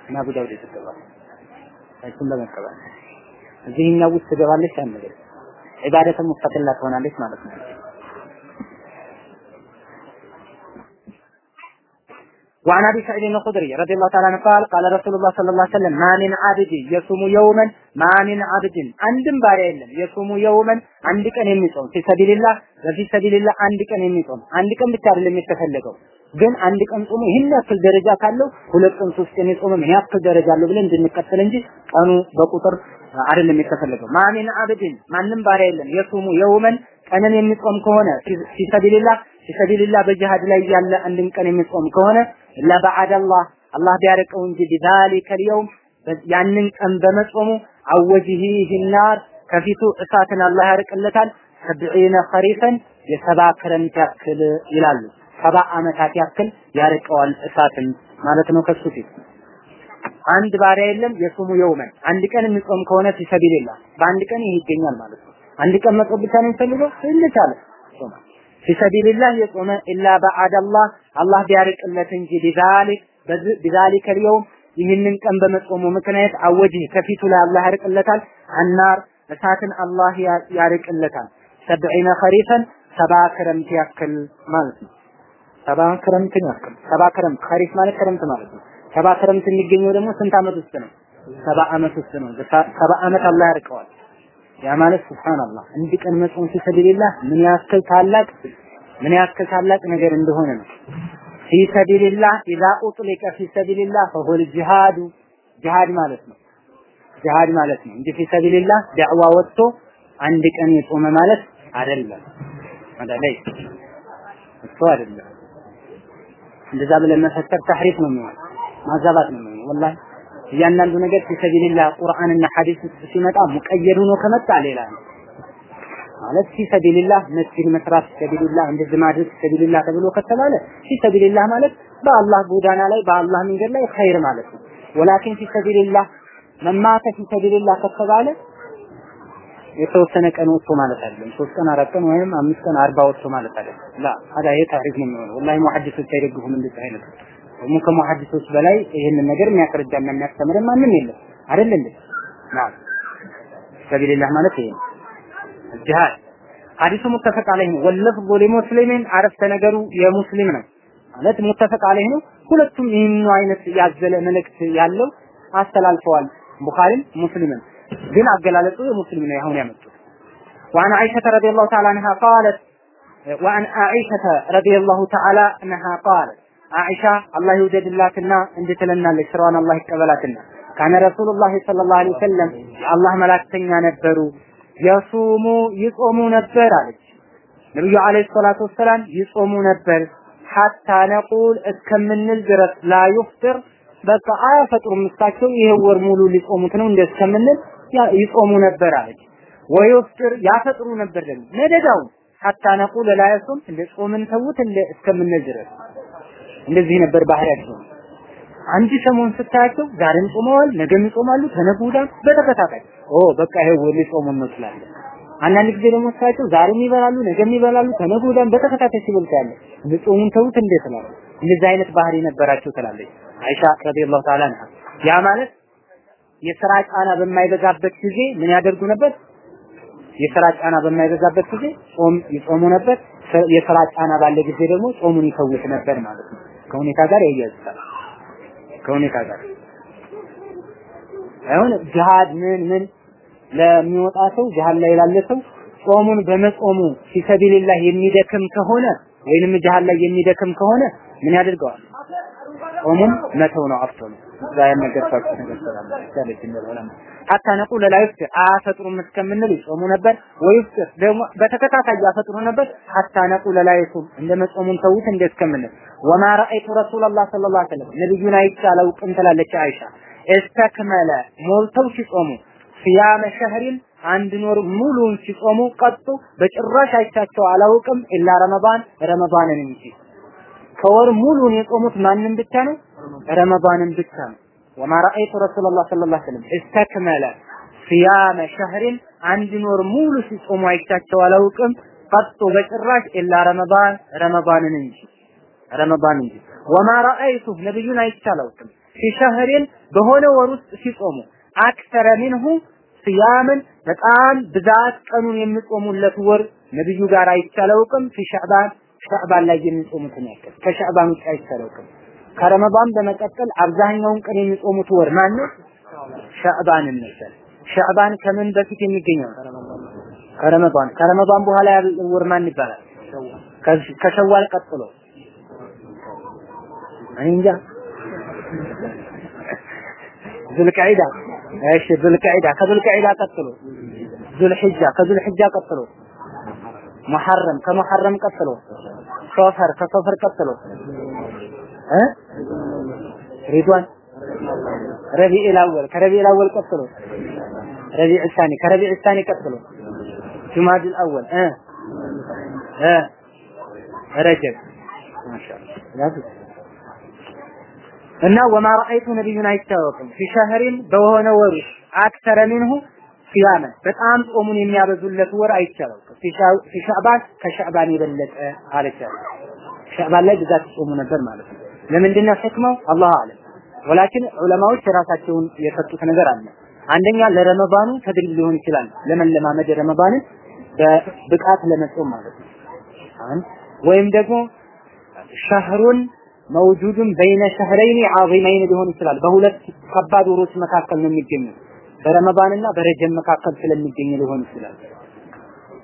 እና አቡ ዳውድ የተገባል እሱም በመቀበል እዚህኛው ውስጥ ትገባለች አንገል ኢባደተ ሙስተቅላ ትሆናለች ማለት ነው። وعن ابي سعيد الخدري رضي الله تعالى عنه قال قال رسول الله صلى الله عليه وسلم ما من عبد يصوم يوما ما من عبد አንድም ባሪያ የለም የሱሙ የውመን አንድ ቀን የሚጾም ፊ ሰቢልላህ በፊ ሰቢልላህ አንድ ቀን የሚጾም አንድ ቀን ብቻ አይደለም የተፈለገው ግን አንድ ቀን ጾሙ ይህን ያክል ደረጃ ካለው ሁለት ቀን ሶስት ቀን የጾመ ምን ያክል ደረጃ አለው ብለን እንድንቀጥል እንጂ ቀኑ በቁጥር አይደለም የተፈለገው ማሚን አብድን ማንም ባሪያ የለም የሱሙ የውመን ቀንን የሚጾም ከሆነ ፊሰቢልላህ ፊሰቢልላህ በጂሃድ ላይ ያለ አንድን ቀን የሚጾም ከሆነ ለበዓደላህ አላህ ቢያርቀው እንጂ ቢዛሊከ ልየውም ያንን ቀን በመጾሙ አወጅሂህ ናር ከፊቱ እሳትን አላህ ያርቅለታል። ሰብዒነ ኸሪፈን የሰባ ክረምት ያክል ይላሉ። ሰባ ዓመታት ያክል ያርቀዋል እሳትን ማለት ነው ከሱ ፊት። አንድ ባሪያ የለም የሱሙ የውመን። አንድ ቀን የሚጾም ከሆነ ፊሰቢልላህ በአንድ ቀን ይሄ ይገኛል ማለት ነው። አንድ ቀን መጾም ብቻ ነው የሚፈልገው? ይልቻለ ፊሰቢልላህ የጾመ ኢላ በዓደላህ አላህ ቢያርቅለት እንጂ ቢዛሊክ ቢዛሊከ ልየውም ይህንን ቀን በመጾሙ ምክንያት አወጅህ ከፊቱ ላይ አላህ ያርቅለታል አናር እሳትን አላህ ያርቅለታል ሰብዒነ ኸሪፈን ሰባ ክረምት ያክል ማለት ነው። ሰባ ክረምትን ያክል ሰባ ክረምት ኸሪፍ ማለት ክረምት ማለት ነው። ሰባ ክረምት የሚገኘው ደግሞ ስንት ዓመት ውስጥ ነው? ሰባ ዓመት ውስጥ ነው። ሰባ ዓመት አላህ ያርቀዋል። ያ ማለት ሱብሃንአላህ አንድ ቀን መጾም ፊሰቢልላህ ምን ያክል ታላቅ ምን ያክል ታላቅ ነገር እንደሆነ ነው። ፊሰቢልላህ ኢዛ ኡጥሊቀ ፊሰቢልላህ ፈሁል ጂሃዱ ጂሃድ ማለት ነው። ጂሃድ ማለት ነው እንጂ في سبيل الله ዳዕዋ ወጥቶ አንድ ቀን የጾመ ማለት አይደለም። አዳላይ እሱ አይደለም። እንደዛ ብለን መፈሰር تحريف ነው የሚሆነው፣ ማዛባት ነው የሚሆነው። والله እያንዳንዱ ነገር في سبيل الله ቁርአንና ሐዲስ ሲመጣ مقيد ሆኖ ከመጣ ሌላ ነው ማለት في سبيل الله መስጊድ መስራት في سبيل الله እንደዚህ ማድረግ في سبيل الله ተብሎ ከተባለ ፊሰቢልላህ ማለት በአላህ ጎዳና ላይ በአላህ መንገድ ላይ ኸይር ማለት ነው። ወላኪን ፊሰቢልላህ መማተ ፊሰቢልላህ ከተባለ የተወሰነ ቀን ወጥቶ ማለት አይደለም። ሶስት ቀን አራት ቀን ወይም አምስት ቀን አርባ ወጥቶ ማለት አይደለም። ላ ሀዳ ይሄ ታሪክ ነው የሚሆነው። ወላሂ ሙሐዲሶች አይደግፉም እንደዚህ አይነት ደግሞ ከሙሐዲሶች በላይ ይህንን ነገር የሚያስረዳና የሚያስተምር ማንም የለም አይደል እንዴ? ናም ሰቢልላህ ማለት ይሄ ነው። ጂሃድ ሐዲሱ ሙተፈቅ አለይህ ነው። ወለፍዙ ሊሙስሊሚን አረፍተ ነገሩ የሙስሊም ነው ማለት ሙተፈቅ አለይህ ነው። ሁለቱም ይህኑ አይነት ያዘለ መልእክት ያለው አስተላልፈዋል። ቡኻሪም ሙስሊምም ግን አገላለጹ የሙስሊም ነው አሁን ያመጡት وعن عائشة رضي الله تعالى عنها قالت وعن عائشة رضي الله تعالى عنها قالت አኢሻ አላህ ይውደድላትና እንድትለናለች ስራዋን አላህ ይቀበላትና። ካነ ረሱሉላህ ሰለላሁ ዐለይሂ ወሰለም የአላህ መላክተኛ ነበሩ። የሱሙ ይጾሙ ነበር አለች። ነብዩ አለይሂ ሰላቱ ወሰላም ይጾሙ ነበር። ሐታ ነቁል እስከምንል ድረስ ላ ይፍጥር በቃ አያፈጥሩም። እሳቸው ይሄ ወር ሙሉ ሊጾሙት ነው እንደ እስከምንል ይጾሙ ነበር አለች። ወይፍጥር ያፈጥሩ ነበር ደግሞ። ነደዳው ሐታ ነቁል ላ ይሱም እንደ ጾምን ተውት እንደ እስከምንል ድረስ። እንደዚህ ነበር ባህሪያቸው አንድ ሰሞን ስታያቸው ዛሬም ጾመዋል፣ ነገም ይጾማሉ፣ ወዲያም በተከታታይ ኦ በቃ ይሄ ወር ሊጾሙ ነው ትላለህ። አንዳንድ ጊዜ ደግሞ ስታያቸው ዛሬም ይበላሉ፣ ነገም ይበላሉ፣ ወዲያም በተከታታይ ሲበሉ ታያለህ። ጾሙን ተውት እንዴ ትላለህ። እንደዚህ አይነት ባህሪ ነበራቸው ትላለች አይሻ ረዲየላሁ ተዓላ አንሃ። ያ ማለት የስራ ጫና በማይበዛበት ጊዜ ምን ያደርጉ ነበር? የስራ ጫና በማይበዛበት ጊዜ ጾም ይጾሙ ነበር። የስራ ጫና ባለ ጊዜ ደግሞ ጾሙን ይፈውት ነበር ማለት ነው። ከሁኔታ ጋር ያያይዛል። ከሁኔታ ጋር አሁን ጂሃድ ምን ምን ለሚወጣ ሰው ጂሃድ ላይ ላለ ሰው ጾሙን በመጾሙ في سبيل الله የሚደክም ከሆነ ወይንም ጂሃድ ላይ የሚደክም ከሆነ ምን ያደርገዋል? ጾሙን መተው ነው አፍቶ ነው። እዛ ያነገርኳችሁ ነገር ስላለ ያለች እንደሆነ حتى نقول لا እስከምንል ይጾሙ ነበር። ويفطر ደግሞ በተከታታይ ያፈጥሩ ነበር። ሐታ ነቁለ ላ ይሱም እንደ መጾሙን ተውት እንደ እስከምንል ወማ ረአይቱ ረሱላላህ ሰለላሁ ዐለይሂ ወሰለም ነብዩን አይቼ አላውቅም አይሻ እስተክመለ ሞልተው ሲጾሙ ሲያመ ሸህሪን አንድ ኖር ሙሉን ሲጾሙ ቀጡ በጭራሽ አይቻቸው አላውቅም ኢላ ረመዳን ረመዳንን እንጂ ከወር ሙሉን የጾሙት ማንን ብቻ ነው? ረመዳንን ብቻ ነው። ወማ ረአይቱ ረሱላላህ ሰለላሁ ዐለይሂ ወሰለም እስተክመለ ሲያመ ሸህሪን አንድ ወር ሙሉ ሲጾሙ አይቻቸው አላውቅም። قط በጭራሽ إلا رمضان ረመዳንን እንጂ ረመዳን እንጂ። وما رأيت ነብዩን አይቼ አላውቅም። في شهر በሆነ ወር ውስጥ ሲጾሙ أكثر منه صياما በጣም ብዛት ቀኑን የሚጾሙለት ወር ነብዩ ጋር አይቼ አላውቅም። في شعبان ሸዕባን ላይ የሚጾሙትን ያክል። ከሸዕባን ውጭ አይቼ አላውቅም ከረመዳን በመቀጠል አብዛኛውን ቀን የሚጾሙት ወር ማን ነው? ሸዕባን እንመሰል። ሸዕባን ከምን በፊት የሚገኘው? ከረመዳን። ከረመዳን በኋላ ያለው ወር ማን ይባላል? ከሸዋል ቀጥሎ። እኔ እንጃ። ዙልቀዒዳ። እሺ ዙልቀዒዳ። ከዙልቀዒዳ ቀጥሎ። ዙልሒጃ። ከዙልሒጃ ቀጥሎ። ሙሐረም። ከሙሐረም ቀጥሎ። ሶፈር። ከሶፈር ቀጥሎ እ? ሪድዋን? ረቢዕ አወል። ከረቢዕ አወል ቀጥሎ። ረቢዕ ሳኒ። ከረቢዕ ሳኒ ቀጥሎ። ጁማድ አወል። እ? እ? ረጀብ። እና وما رأيت ነቢዩን አይታወቅም። في شهر በሆነ ወር أكثر منه صياما በጣም ጾሙን የሚያበዙለት ወር አይቻለው في شعبان ከሻዕባን የበለጠ አለቻለ ሻዕባን ላይ ብዛት ጾሙ ነበር ማለት ነው ለምንድን ነው ሕክመው? አላህ አለም። ወላኪን ዑለማዎች የራሳቸውን የሰጡት ነገር አለ። አንደኛ ለረመባኑ ተድሪብ ሊሆን ይችላል። ለመለማመድ ረመባንን በብቃት ለመጾም ማለት ነው። ወይም ደግሞ ሸህሩን መውጁዱን በይነ ሸህረይኒ ዓዚመይን ሊሆን ይችላል። በሁለት ከባድ ወሮች መካከል ነው የሚገኘው። በረመባንና በረጀብ መካከል ስለሚገኝ ሊሆን ይችላል።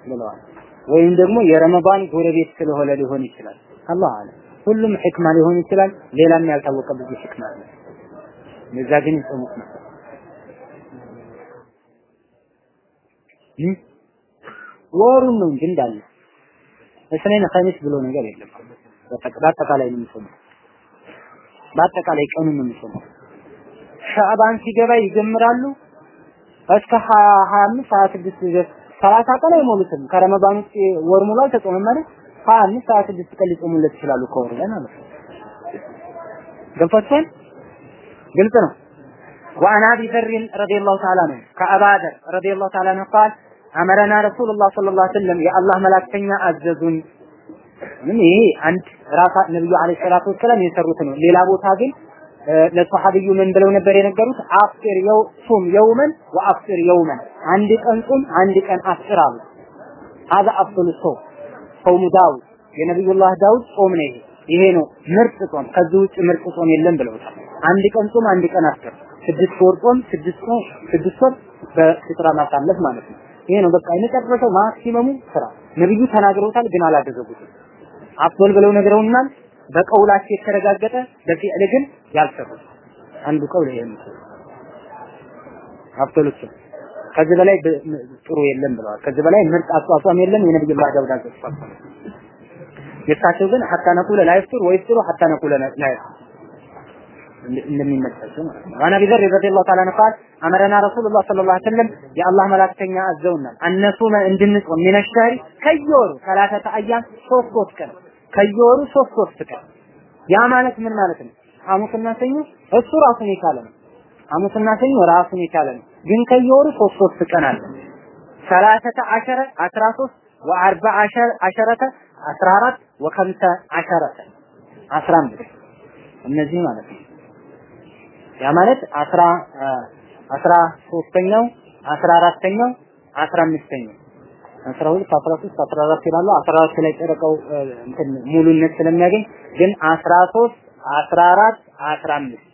ብለዋል። ወይም ደግሞ የረመባን ጎረቤት ስለሆነ ሊሆን ይችላል። አላህ አለ። ሁሉም ሕክማ ሊሆን ይችላል። ሌላም ያልታወቀ ብዙ ሕክማ አለ። ለዛ ግን ይጾሙት ነው። ወሩን ነው እንጂ እንዳለ እስኔን ኸሚስ ብሎ ነገር የለም። በአጠቃላይ ነው የሚጾመው። በአጠቃላይ ቀኑን ነው የሚጾመው። ሻዕባን ሲገባ ይጀምራሉ እስከ 25 26 ድረስ 30 ቀን አይሞሉትም። ከረመዳን ውጭ ወር ሙሉ አልተጾመም ማለት አምስት ሰዓት ስድስት ቀን ሊጾሙለት ይችላሉ ከወር ግልጽ ነው። وعن ابي ذر رضي الله تعالى عنه كابا رضي الله تعالى عنه قال አመረና ረሱሉላህ ሰለላሁ ዐለይሂ ወሰለም የአላህ መላእክተኛ አዘዙን። ምን ይሄ አንድ ራሳ ነብዩ አለይሂ ሰላቱ ወሰለም የሰሩት ነው። ሌላ ቦታ ግን ለሰሐቢዩ ምን ብለው ነበር የነገሩት? አፍጢር የው ሱም የውመን ወአፍጢር የውመን አንድ ቀን ጾም አንድ ቀን አፍጢር አሉ። هذا افضل الصوم ጾሙ ዳውድ የነብዩላህ ዳውድ ጾም ነው ይሄ ነው ምርጥ ጾም፣ ከዚህ ውጭ ምርጥ ጾም የለም ብለውታል። አንድ ቀን ጾም፣ አንድ ቀን አፍጥር፣ ስድስት ወር ጾም፣ ስድስት ጾም፣ ስድስት ወር በፍጥራ ማሳለፍ ማለት ነው። ይሄ ነው በቃ የመጨረሻው ማክሲመሙ ስራ። ነብዩ ተናግረውታል፣ ግን አላደረጉትም። አፍዶል ብለው ነግረውናል። በቀውላቸው የተረጋገጠ በፊዕል ግን ያልሰሩ አንዱ ቀውል ይሄ ነው። አፍዶሎች ከዚህ በላይ ጥሩ የለም ብለዋል። ከዚህ በላይ ምርጥ አቋቋም የለም። የነብዩ ዳውድ አቋቋም የእሳቸው ግን ሐታ ነቁለ ላ ይፍጥሩ ወይፍጥሩ ሐታ ነቁለ ላ ይፍጥሩ እንደሚመጣቸው ማለት ነው። ዋና ቢዘር ረዲየላሁ ተዓላ ዐንሁ ቃል አመረና ረሱሉላህ ሰለላሁ ዐለይሂ ወሰለም የአላህ መላእክተኛ አዘውናል አነሱመ እንድንጾም ሚነ ሸህሪ ከየወሩ ሰላተተ አያም ሶስት ሶስት ቀን ከየወሩ ሶስት ሶስት ቀን ያ ማለት ምን ማለት ነው? ሐሙስና ሰኞ እሱ ራሱን የቻለ ነው። ሐሙስና ሰኞ ራሱን የቻለ ነው። ግን ከየወሩ ሶስት ሶስት ቀን አለ። ሰላተተ አሸረ 13 ወአርባ አሸረተ 14 ወከምሰ አሸረተ 15 እነዚህ ማለት ነው። ያ ማለት አስራ አስራ ሶስተኛው አስራ አራተኛው አስራ አምስተኛው አስራ ሁለት አስራ ሶስት አስራ አራት ይላሉ። አስራ አራት ላይ ጨረቃው እንትን ሙሉነት ስለሚያገኝ ግን አስራ ሶስት አስራ አራት አስራ አምስት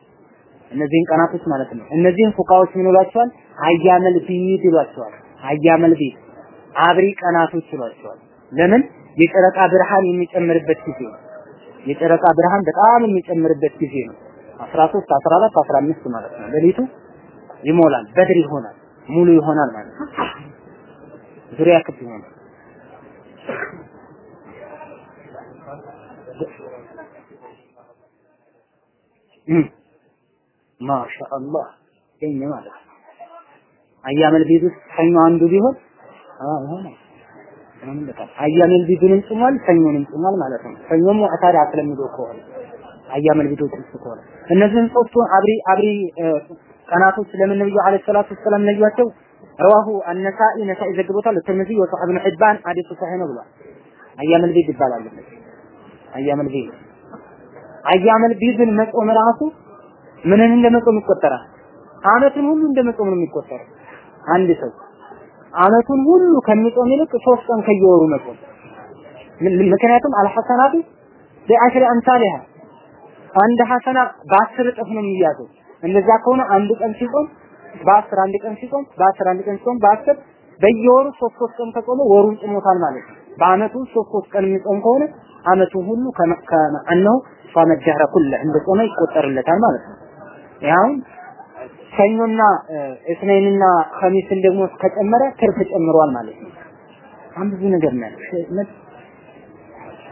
እነዚህን ቀናቶች ማለት ነው። እነዚህን ፉቃዎች ምን ይሏቸዋል? አያመል ቢድ ይሏቸዋል። አያመል ቢድ አብሪ ቀናቶች ይሏቸዋል። ለምን? የጨረቃ ብርሃን የሚጨምርበት ጊዜ ነው። የጨረቃ ብርሃን በጣም የሚጨምርበት ጊዜ ነው። 13 14 15 ማለት ነው። ሌሊቱ ይሞላል፣ በድር ይሆናል፣ ሙሉ ይሆናል ማለት ነው። ዙሪያ ክብ ይሆናል። ማሻአላህ ይሄ ማለት ነው። አያመል ቢድ ውስጥ ሰኞ አንዱ ቢሆን አያመል ቢዱንም ጽሟል፣ ሰኞንም ጽሟል ማለት ነው። ሰኞም ሙዕታዳ ስለሚለው ከሆነ አያመል ቢዶች ውስጥ ከሆነ እነዚህን ሶስቱን አብሪ አብሪ ቀናቶች ለምን ነብዩ አለይሂ ሰላቱ ወሰለም ለዩዋቸው? ረዋሁ አነሳኢ ነሳኢ ዘግቦታል። ትርሚዚ ወሰሐ ኢብኑ ሒባን ሐዲሱ ሰሒህ ነው ብሏል። አያመል ቢድ ይባላል። አያመል ቢድ አያመል ቢድን መጾም ራሱ ምንን እንደመጾም ይቆጠራል? አመቱን ሁሉ እንደመጾም ነው የሚቆጠረው። አንድ ሰው አመቱን ሁሉ ከሚጾም ይልቅ ሶስት ቀን ከየወሩ መጾም ምክንያቱም አልሐሰናቱ ቢዐሽሪ አምሳሊሃ አንድ ሐሰና በአስር እጥፍ ነው የሚያዘው። እንደዛ ከሆነ አንድ ቀን ሲጾም በአስር አንድ ቀን ሲጾም በአስር አንድ ቀን ሲጾም በአስር በየወሩ ሶስት ሶስት ቀን ከጾመ ወሩን ጭሞታል ማለት ነው። በአመቱ ሶስት ሶስት ቀን የሚጾም ከሆነ አመቱን ሁሉ ከአነሁ ሷመ ጀህረ ኩለ እንደ ጾመ ይቆጠርለታል ማለት ነው። ያው ሰኞና እስነይንና ኸሚስን ደግሞ ከጨመረ ትርፍ ጨምሯል ማለት ነው። በጣም ብዙ ነገር ነው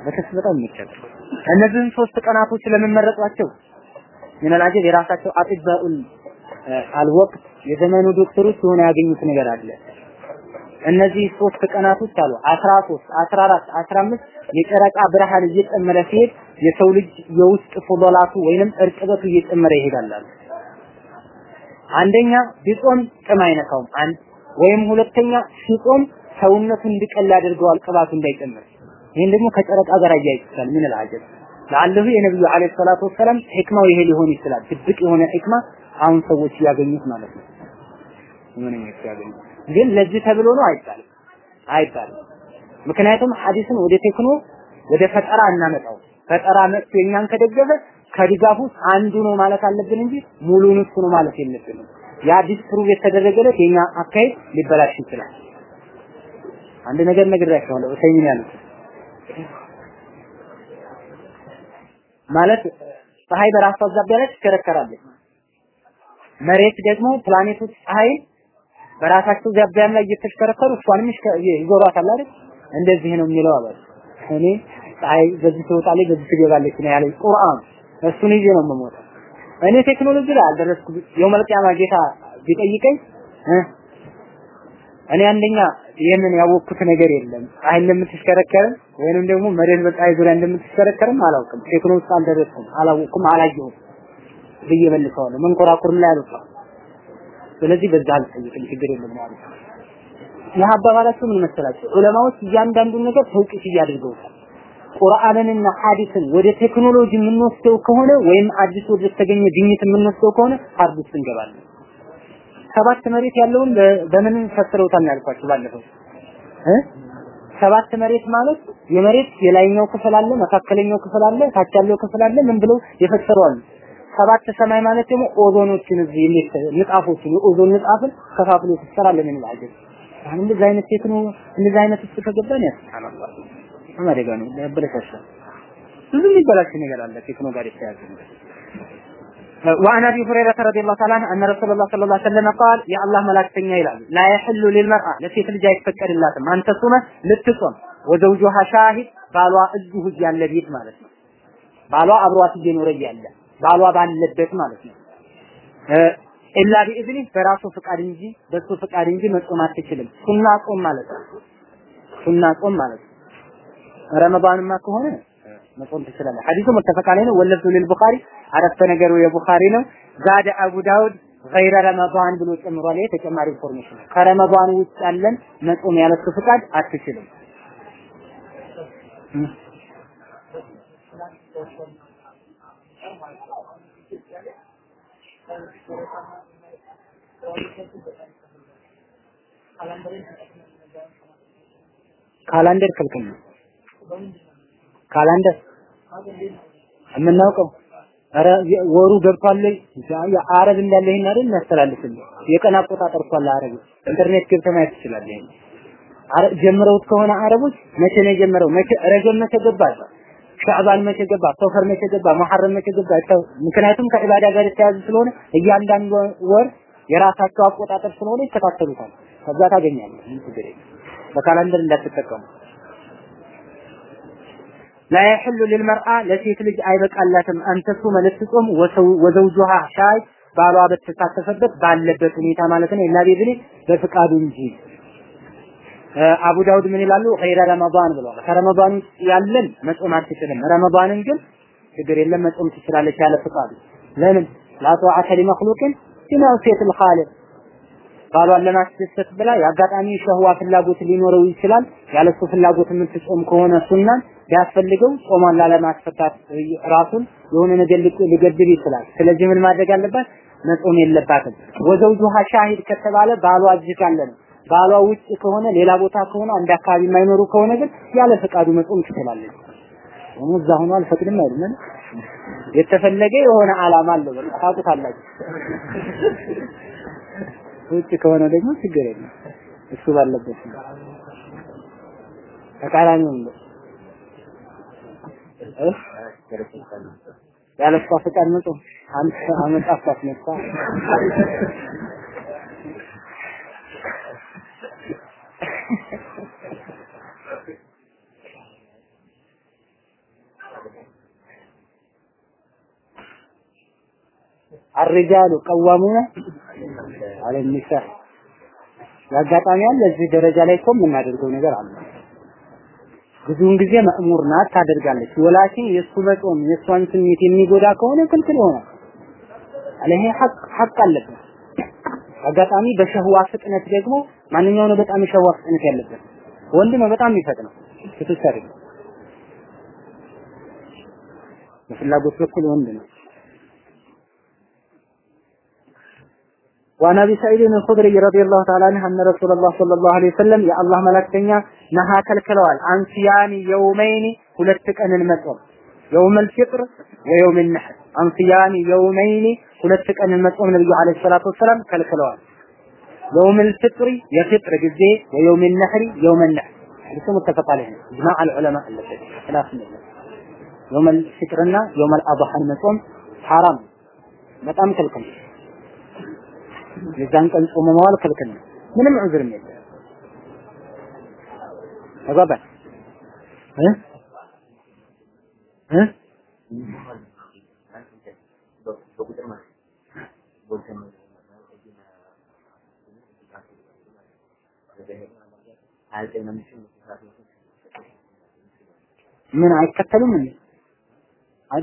በከስ በጣም የሚቸገር እነዚህን ሶስት ቀናቶች ለመመረጧቸው ምን አላጀብ የራሳቸው አጥባኡል አልወቅት የዘመኑ ዶክተሮች የሆነ ያገኙት ነገር አለ። እነዚህ ሶስት ቀናቶች አሉ 13 14 15 የጨረቃ ብርሃን እየጨመረ ሲሄድ የሰው ልጅ የውስጥ ፎሎላቱ ወይንም እርጥበቱ እየጨመረ ይሄዳል አንደኛ ቢጾም ጥም አይነካውም። አንድ ወይም ሁለተኛ ሲጾም ሰውነቱ እንዲቀል ያደርገዋል ቅባቱ እንዳይጨምር። ይህን ደግሞ ከጨረቃ ጋር አያይዙታል። ምን አልዓጀብ ለአለሁ የነብዩ አለይሂ ሰላቱ ወሰላም ህክማው ይሄ ሊሆን ይችላል። ድብቅ የሆነ ህክማ አሁን ሰዎች ያገኙት ማለት ነው። ምን ያገኙት ግን ለዚህ ተብሎ ነው አይባልም፣ አይባልም። ምክንያቱም ሐዲስን ወደ ቴክኖ ወደ ፈጠራ እናመጣው። ፈጠራ መጥቶ የኛን ከደገፈ ከድጋፉ አንዱ ነው ማለት አለብን እንጂ ሙሉውን እሱ ነው ማለት የለብንም። ያ disprove የተደረገለት የኛ አካሄድ ሊበላሽ ይችላል። አንድ ነገር ነግራቸዋለሁ። ኡሰይሚን ያሉት ማለት ፀሐይ በራሷ ዛቢያ ላይ መሬት ደግሞ ፕላኔቶች ፀሐይ በራሳቸው ዛቢያም ላይ እየተሽከረከሩ እሷንም ይዞሯታል አይደል? እንደዚህ ነው የሚለው አባል እኔ ፀሐይ በዚህ ትወጣለች በዚህ ትገባለች ነው ያለኝ ቁርአን። እሱን ይዤ ነው የምሞተው። እኔ ቴክኖሎጂ ላይ አልደረስኩም። የውመል ቂያማ ጌታ ቢጠይቀኝ እኔ አንደኛ ይህንን ያወቅኩት ነገር የለም። ፀሐይ እንደምትሽከረከርም ወይንም ደግሞ መሬት በፀሐይ ዙሪያ እንደምትሽከረከርም አላውቅም። ቴክኖሎጂ አልደረስኩም፣ አላወቅኩም፣ አላየሁም ብዬ መልሰዋለሁ። መንኮራኩርም ላይ አልወጣም። ስለዚህ በዛ አልጠይቅም፣ ችግር የለም ማለት ነው። ይህ አባባላቸው ምን መሰላቸው? ዑለማዎች እያንዳንዱን ነገር توقيف እያደርገውታል። ቁርአንንና ሐዲስን ወደ ቴክኖሎጂ የምንወስደው ከሆነ ወይም አዲስ ወደ ተገኘ ግኝት የምንወስደው ከሆነ ሀርድ ውስጥ እንገባለን። ሰባት መሬት ያለውን በምን ፈስረውታል ያልኳችሁ ባለፈው ሰባት መሬት ማለት የመሬት የላይኛው ክፍል አለ፣ መካከለኛው ክፍል አለ፣ ታች ያለው ክፍል አለ። ምን ብለው የፈሰረዋል? ሰባት ሰማይ ማለት ደግሞ ኦዞኖችን እዚህ ንጣፎችን የኦዞን ንጣፍን ከፋፍሎ ይሰራል። ምን ማለት አሁን እንደዚህ አይነት ቴክኖ እንደዚህ አይነት ውስጥ ከገባን ያስታናል። አማደጋ ነው ያበለሻሻል። ብዙ የሚበላሽ ነገር አለ ቴክኖ ጋር የተያያዘ وعن ابي هريره رضي الله تعالى عنه ان رسول الله صلى الله عليه وسلم قال يا الله መላእክተኛ ይላሉ لا يحل للمرأة ለሴት ልጅ አይፈቀድላትም አንተ ሱመ ልትጾም ወዘውጁሃ ሻሂድ ባሏ እዚሁ ያለ ቤት ማለት ነው ባሏ አብሯት እየኖረ እያለ ባሏ ባለበት ማለት ነው إلا بإذنه በራሱ ፍቃድ እንጂ በሱ ፍቃድ እንጂ መጾም አትችልም ሱና ጾም ማለት ነው ሱና ጾም ማለት ነው ረመዳንማ ከሆነ መጾም ትችላለህ። ሐዲሱ متفق عليه ነው። واللفظ للبخاري አረፍተ ነገሩ የቡኻሪ ነው። زاد أبو داود غير رمضان ብሎ ጨምሯል። ይሄ ተጨማሪ information ነው። ከረመዳን ውጭ ያለን መጾም ያለሱ ፍቃድ አትችልም። ካላንደር ክልክል ነው። ካላንደር የምናውቀው? ኧረ ወሩ ገብቷል አረብ እንዳለ ይሄን አይደል የሚያስተላልፍልህ የቀን አቆጣጠር እኮ አረብ። ኢንተርኔት ገብተህ ማየት ትችላለህ አረ ጀምረውት ከሆነ አረቦች መቼ ነው የጀመረው? መቼ ረጀብ መቼ ገባ ሻዕባን መቼ ገባ? ሰፈር መቼ ገባ? መሐረም መቼ ገባ? ምክንያቱም ከዒባዳ ጋር የተያያዙ ስለሆነ እያንዳንዱ ወር የራሳቸው አቆጣጠር ስለሆነ ይከታተሉታል። ከዛ ታገኛለህ። በካላንደር እንዳትጠቀሙ። ላ የሕሉ ልልመርአ ለሴት ልጅ አይበቃላትም። አንተሱመ ልትጾም ወዘውጁሃ ሻይ ባሏ በተሳተፈበት ባለበት ሁኔታ ማለት ነው። ኢላ ቢዝኒ በፍቃዱ እንጂ አቡ ዳውድ ምን ይላሉ? ኸይረ ረመዳን ብለዋል። ከረመዳን ያለን መጾም አትችልም ረመዳንን ግን ችግር የለም መጾም ትችላለች ያለ ፍቃዱ። ለምን? ላ ጧዓተ ሊመክሉቅን ቢማዕሲየት ልኻሊቅ። ባሏን ለማስደሰት ብላ የአጋጣሚ ሸህዋ ፍላጎት ሊኖረው ይችላል። ያለሱ ፍላጎት የምትጾም ከሆነ ሱናን ቢያስፈልገው ጾሟን ላለማስፈታት ራሱን የሆነ ነገር ሊገድብ ይችላል። ስለዚህ ምን ማድረግ አለባት? መጾም የለባትም። ወዘውጁሃ ሻሂድ ከተባለ ባሏ እዚህ ካለ ነው ባሏ ውጭ ከሆነ ሌላ ቦታ ከሆነ አንድ አካባቢ የማይኖሩ ከሆነ ግን ያለ ፈቃዱ መጾም ትችላለች። ደግሞ እዛ ሆኖ አልፈቅድም አይደለም። የተፈለገ የሆነ አላማ አለው። በቃ ታውቁታላችሁ። ውጭ ከሆነ ደግሞ ችግር የለም። እሱ ባለበት ተቃራኒው ነው። ያለ እሷ ፈቃድ መጾም። አንተ አመጣ አስነሳ አርጃሉ ቀዋሙነ አለ ኒሳ ያጋጣሚ ያለ እዚህ ደረጃ ላይ እኮ የምናደርገው ነገር አለ። ብዙውን ጊዜ መእሙር ናት ታደርጋለች። ወላኪን የእሱ መጾም የእሷን ስሜት የሚጎዳ ከሆነ ክልክል ይሆናል። አለህ ሐቅ ሐቅ አለበት። አጋጣሚ በሸህዋ ፍጥነት ደግሞ ማንኛው ነው በጣም የሸህዋ ፍጥነት ያለበት? ወንድ ነው በጣም የሚፈጥነው፣ አይደለም። በፍላጎት በኩል ወንድ ነው። وأنا بسعيد بن الخدري رضي الله تعالى عنه أن رسول الله صلى الله عليه وسلم يا الله ملك تنيا نها كالكلوال عن صيام يومين كلتك ان المتور يوم الفطر ويوم النحر عن صيام يومين كلتك ان المتور من عليه الصلاة والسلام كالكلوال. يوم الفطر يا فطر جزيه ويوم النحر يوم النحر. لسه متفق عليهم إجماع العلماء اللي خلاف يوم الفطرنا يوم الأضحى المتور حرام. ما تأمكلكم የዛን ቀን ጾም መዋል ክልክል ነው። ምንም ዑዝርም የለም። ተግባባን እ ምን አይከተሉም?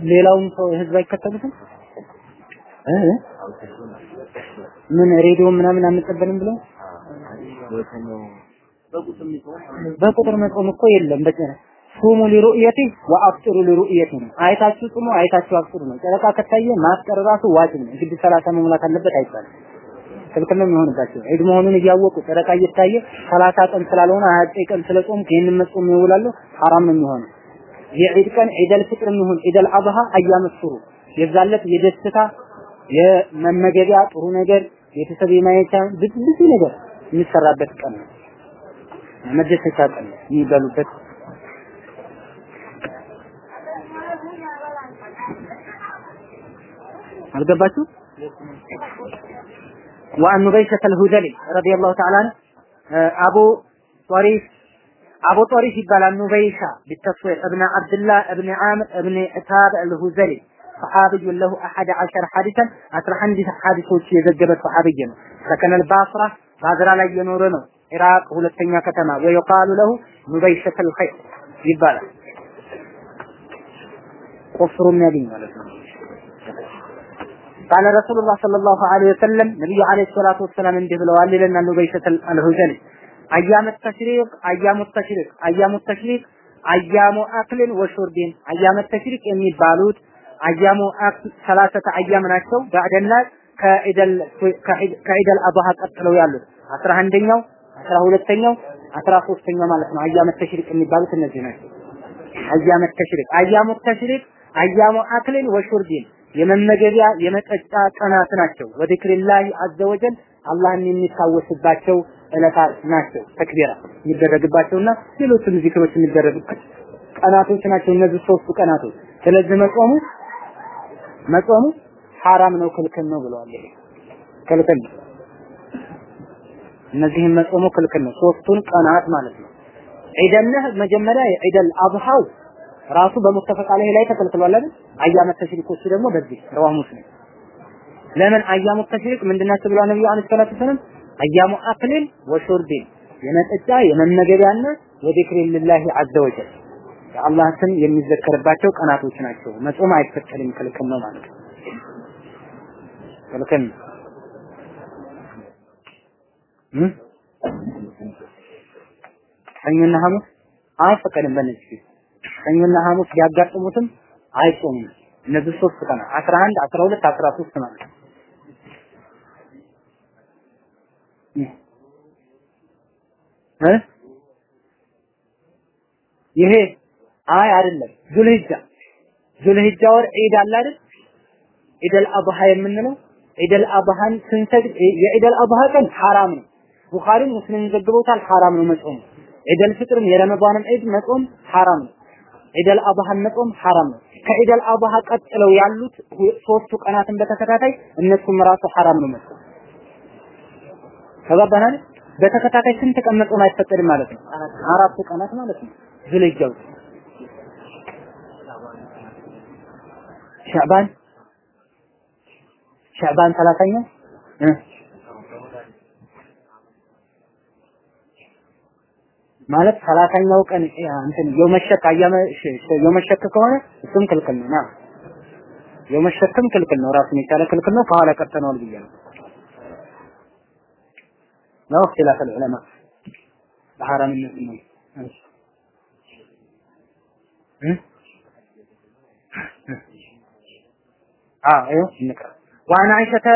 ሌላውን ሰው ህዝብ አይከተሉትም? ምን ሬዲዮ ምናምን አንቀበልም ብለው በቁጥር መጾም እኮ የለም በጨረ ሱሙ ሊሩእየቲ ወአፍጥሩ ሊሩእየቲ ነው። አይታችሁ ጾሙ፣ አይታችሁ አፍጥሩ ነው። ጨረቃ ከታየ ማፍጠር ራሱ ዋጅብ ነው። ግድ ሰላሳ መሙላት አለበት አይባልም። ክልክል ነው የሚሆንባቸው። ዒድ መሆኑን እያወቁ ጨረቃ እየታየ ሰላሳ ቀን ስላልሆነ ሀያ ዘጠኝ ቀን ስለጾም ይህንን መጾም ይውላሉ፣ ሐራም ነው የሚሆነው። የዒድ ቀን ዒደል ፍጥር ይሁን ዒደል አድሃ አያመ ሱሩ የዛለት የደስታ የመመገቢያ ጥሩ ነገር ቤተሰብ የማየቻ ብዙ ነገር የሚሰራበት ቀን ነው። መደሰቻ ቀን ነው የሚበሉበት አልገባችሁ? وعن نبيشة الهذلي رضي الله تعالى عنه أبو طريف أبو طريف يبال نبيشة بالتصوير ابن عبد الله ابن عامر ابن عتاب الهذلي صحابي له أحد عشر حادثا أسرع عندي حادثة የዘገበ صحابي ነው سكن البصرة ባዝራ ላይ የኖረ ነው ኢራቅ ሁለተኛ ከተማ ويقال له مبيشة الخير. ይባላል قصر النبي. قال رسول الله صلى الله عليه وسلم نبي عليه الصلاة والسلام እንዲህ ብለዋል لنا مبيشة الهجلي أيام التشريق أيام التشريق أيام التشريق أيام أكل وشرب. أيام التشريق የሚባሉት አያሙ አክል ሰላሰተ አያም ናቸው ባዕደና ከኢደል ከኢደል አድሃ ቀጥለው ያሉት አስራ አንደኛው አስራ ሁለተኛው አስራ ሶስተኛው ማለት ነው አያመ ተሽሪቅ የሚባሉት እነዚህ ናቸው አያመ ተሽሪቅ አያሙ ተሽሪቅ አያሙ አክልን ወሹርቢን የመመገቢያ የመጠጫ ቀናት ናቸው። ወዲክሪላህ አዘወጀል አላህን የሚታወስባቸው ዕለታት ናቸው። ተክቢራ የሚደረግባቸውና ሌሎችም ዚክሮች የሚደረግባቸው ቀናቶች ናቸው እነዚህ ሶስቱ ቀናቶች። ስለዚህ መጾሙ መጾሙ ሐራም ነው፣ ክልክል ነው ብለዋል። ክልክል ነው። መጾሙ ክልክል ነው። ሶስቱን ቀናት ማለት ነው። ዒደልነህ መጀመሪያ የዒደል አድሃው ራሱ በሙተፈቅ አለይህ ላይ ተከልክሏል አይደል? አያመ ተሽሪኮች ደግሞ በዚህ ረዋህ ሙስሊም ለምን አያሙ ተሽሪቅ ምንድናቸው ብለው ነብዩ አለይሂ ሰላቱ ወሰለም አያሙ አክልን ወሹርቢን የመጠጫ የመመገቢያና ወዲክሪላሂ ዐዘ ወጀል የአላህ ስም የሚዘከርባቸው ቀናቶች ናቸው። መጾም አይፈቀድም፣ ክልክል ነው ማለት ክልክል ሰኞና ሐሙስ አይፈቀድም በነዚህ ሰኞና ሐሙስ ቢያጋጥሙትም አይጾሙም። እነዚህ ሶስት ቀን 11 12 13 ማለት ነው። ይሄ አይ አይደለም ዙልሂጃ ዙልሂጃ ወር ዒድ አለ አይደል? ዒደል አድሃ የምንለው ዒደል አድሃን ስንሰግድ የዒደል አድሃ ቀን ሐራም ነው። ቡኻሪም ሙስሊም ዘግበውታል። ሐራም ነው መጾም። ዒደል ፍጥርም የረመዳንም ዒድ መጾም ሐራም ነው። ዒደል አድሃን መጾም ሐራም ነው። ከዒደል አድሃ ቀጥለው ያሉት ሶስቱ ቀናትን በተከታታይ እነሱም ራሱ ሐራም ነው መጾም። ተባባናል። በተከታታይ ስንት ቀን መጾም አይፈቀድም ማለት ነው? አራቱ ቀናት ማለት ነው። ዝልጃው ሻዕባን ሸዕባን ሰላሳኛው ማለት ሰላሳኛው ቀን እንትን የመሸክ አያመ የመሸክ ከሆነ እሱም ክልክል ነው። ና የመሸክም ክልክል ነው። ራሱን የቻለ ክልክል ነው። ከኋላ ቀርተነዋል ብዬ ነው። ነው اختلاف العلماء በሐራምነት ነው። አዎ እንቅራ ዋና አይሸተ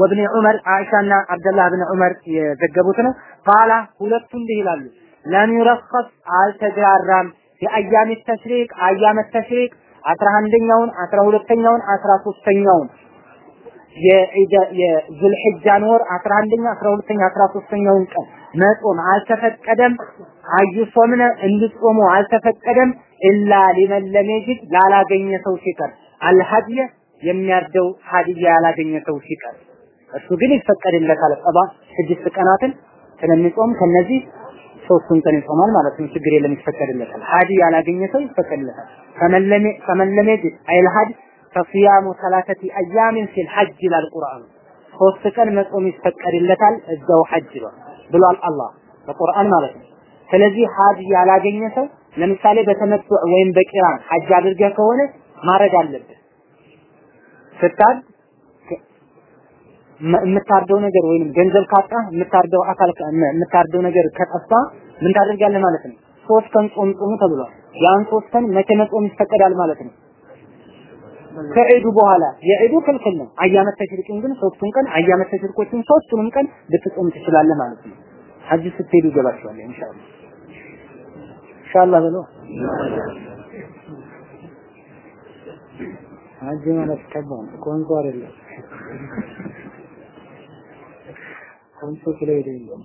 ወብኒ ዑመር አይሻና አብደላህ ብን ዑመር የዘገቡት ነው። ቃላ ሁለቱም ይላሉ ለም ዩረኸስ አልተግራራም የአያም ተሽሪቅ አያመ ተሽሪቅ አስራ አንደኛውን አስራ ሁለተኛውን አስራ ሶስተኛውን የዙልሕጃን ወር አስራ አንደኛ አስራ ሁለተኛ አስራ ሶስተኛውን ቀን መጾም አልተፈቀደም። أن يصمن እንድጾሙ አልተፈቀደም። إلا لمن ላላገኘ ሰው ሲቀር الهدي የሚያርደው ሀዲያ ያላገኘ ሰው ሲቀር እሱ ግን ይፈቀድለታል። ቀባ ስድስት ቀናትን ስለሚጾም ከነዚህ ሶስቱን ቀን ይጾማል ማለት ነው። ችግር የለም ይፈቀድለታል። ሀዲ ያላገኘ ሰው ይፈቀድለታል። فمن لم يجد الهدي فصيام ثلاثة أيام في الحج ይላል ቁርአኑ። ሶስት ቀን መጾም ይፈቀድለታል እዛው ሐጅ ነው ብሏል አላህ በቁርአን ማለት ነው። ስለዚህ ሀጅ ያላገኘ ሰው ለምሳሌ በተመቱዕ ወይም በቂራን ሐጅ አድርገህ ከሆነ ማረድ አለብህ። ስታድ የምታርደው ነገር ወይንም ገንዘብ ካጣ የምታርደው አካል የምታርደው ነገር ከጠፋ ምን ታደርጋለህ ማለት ነው? ሶስት ቀን ጾም ጾሙ ተብሏል። ያን ሶስት ቀን መቼ መጾም ይፈቀዳል ማለት ነው? ከዒዱ በኋላ የዒዱ ክልክል ነው። አያመት ተሽሪቅን ግን ሶስቱን ቀን አያመት ተሽሪቆችን ሶስቱንም ቀን ልትጾም ትችላለህ ማለት ነው። ሐጅ ስትሄዱ ይገባችኋል ኢንሻአላህ ኢንሻአላህ በለው ሐጅ ማለት ከባድ ነው። ኮንሶ አይደለም። ኮንሶ ክሎ አይደለም።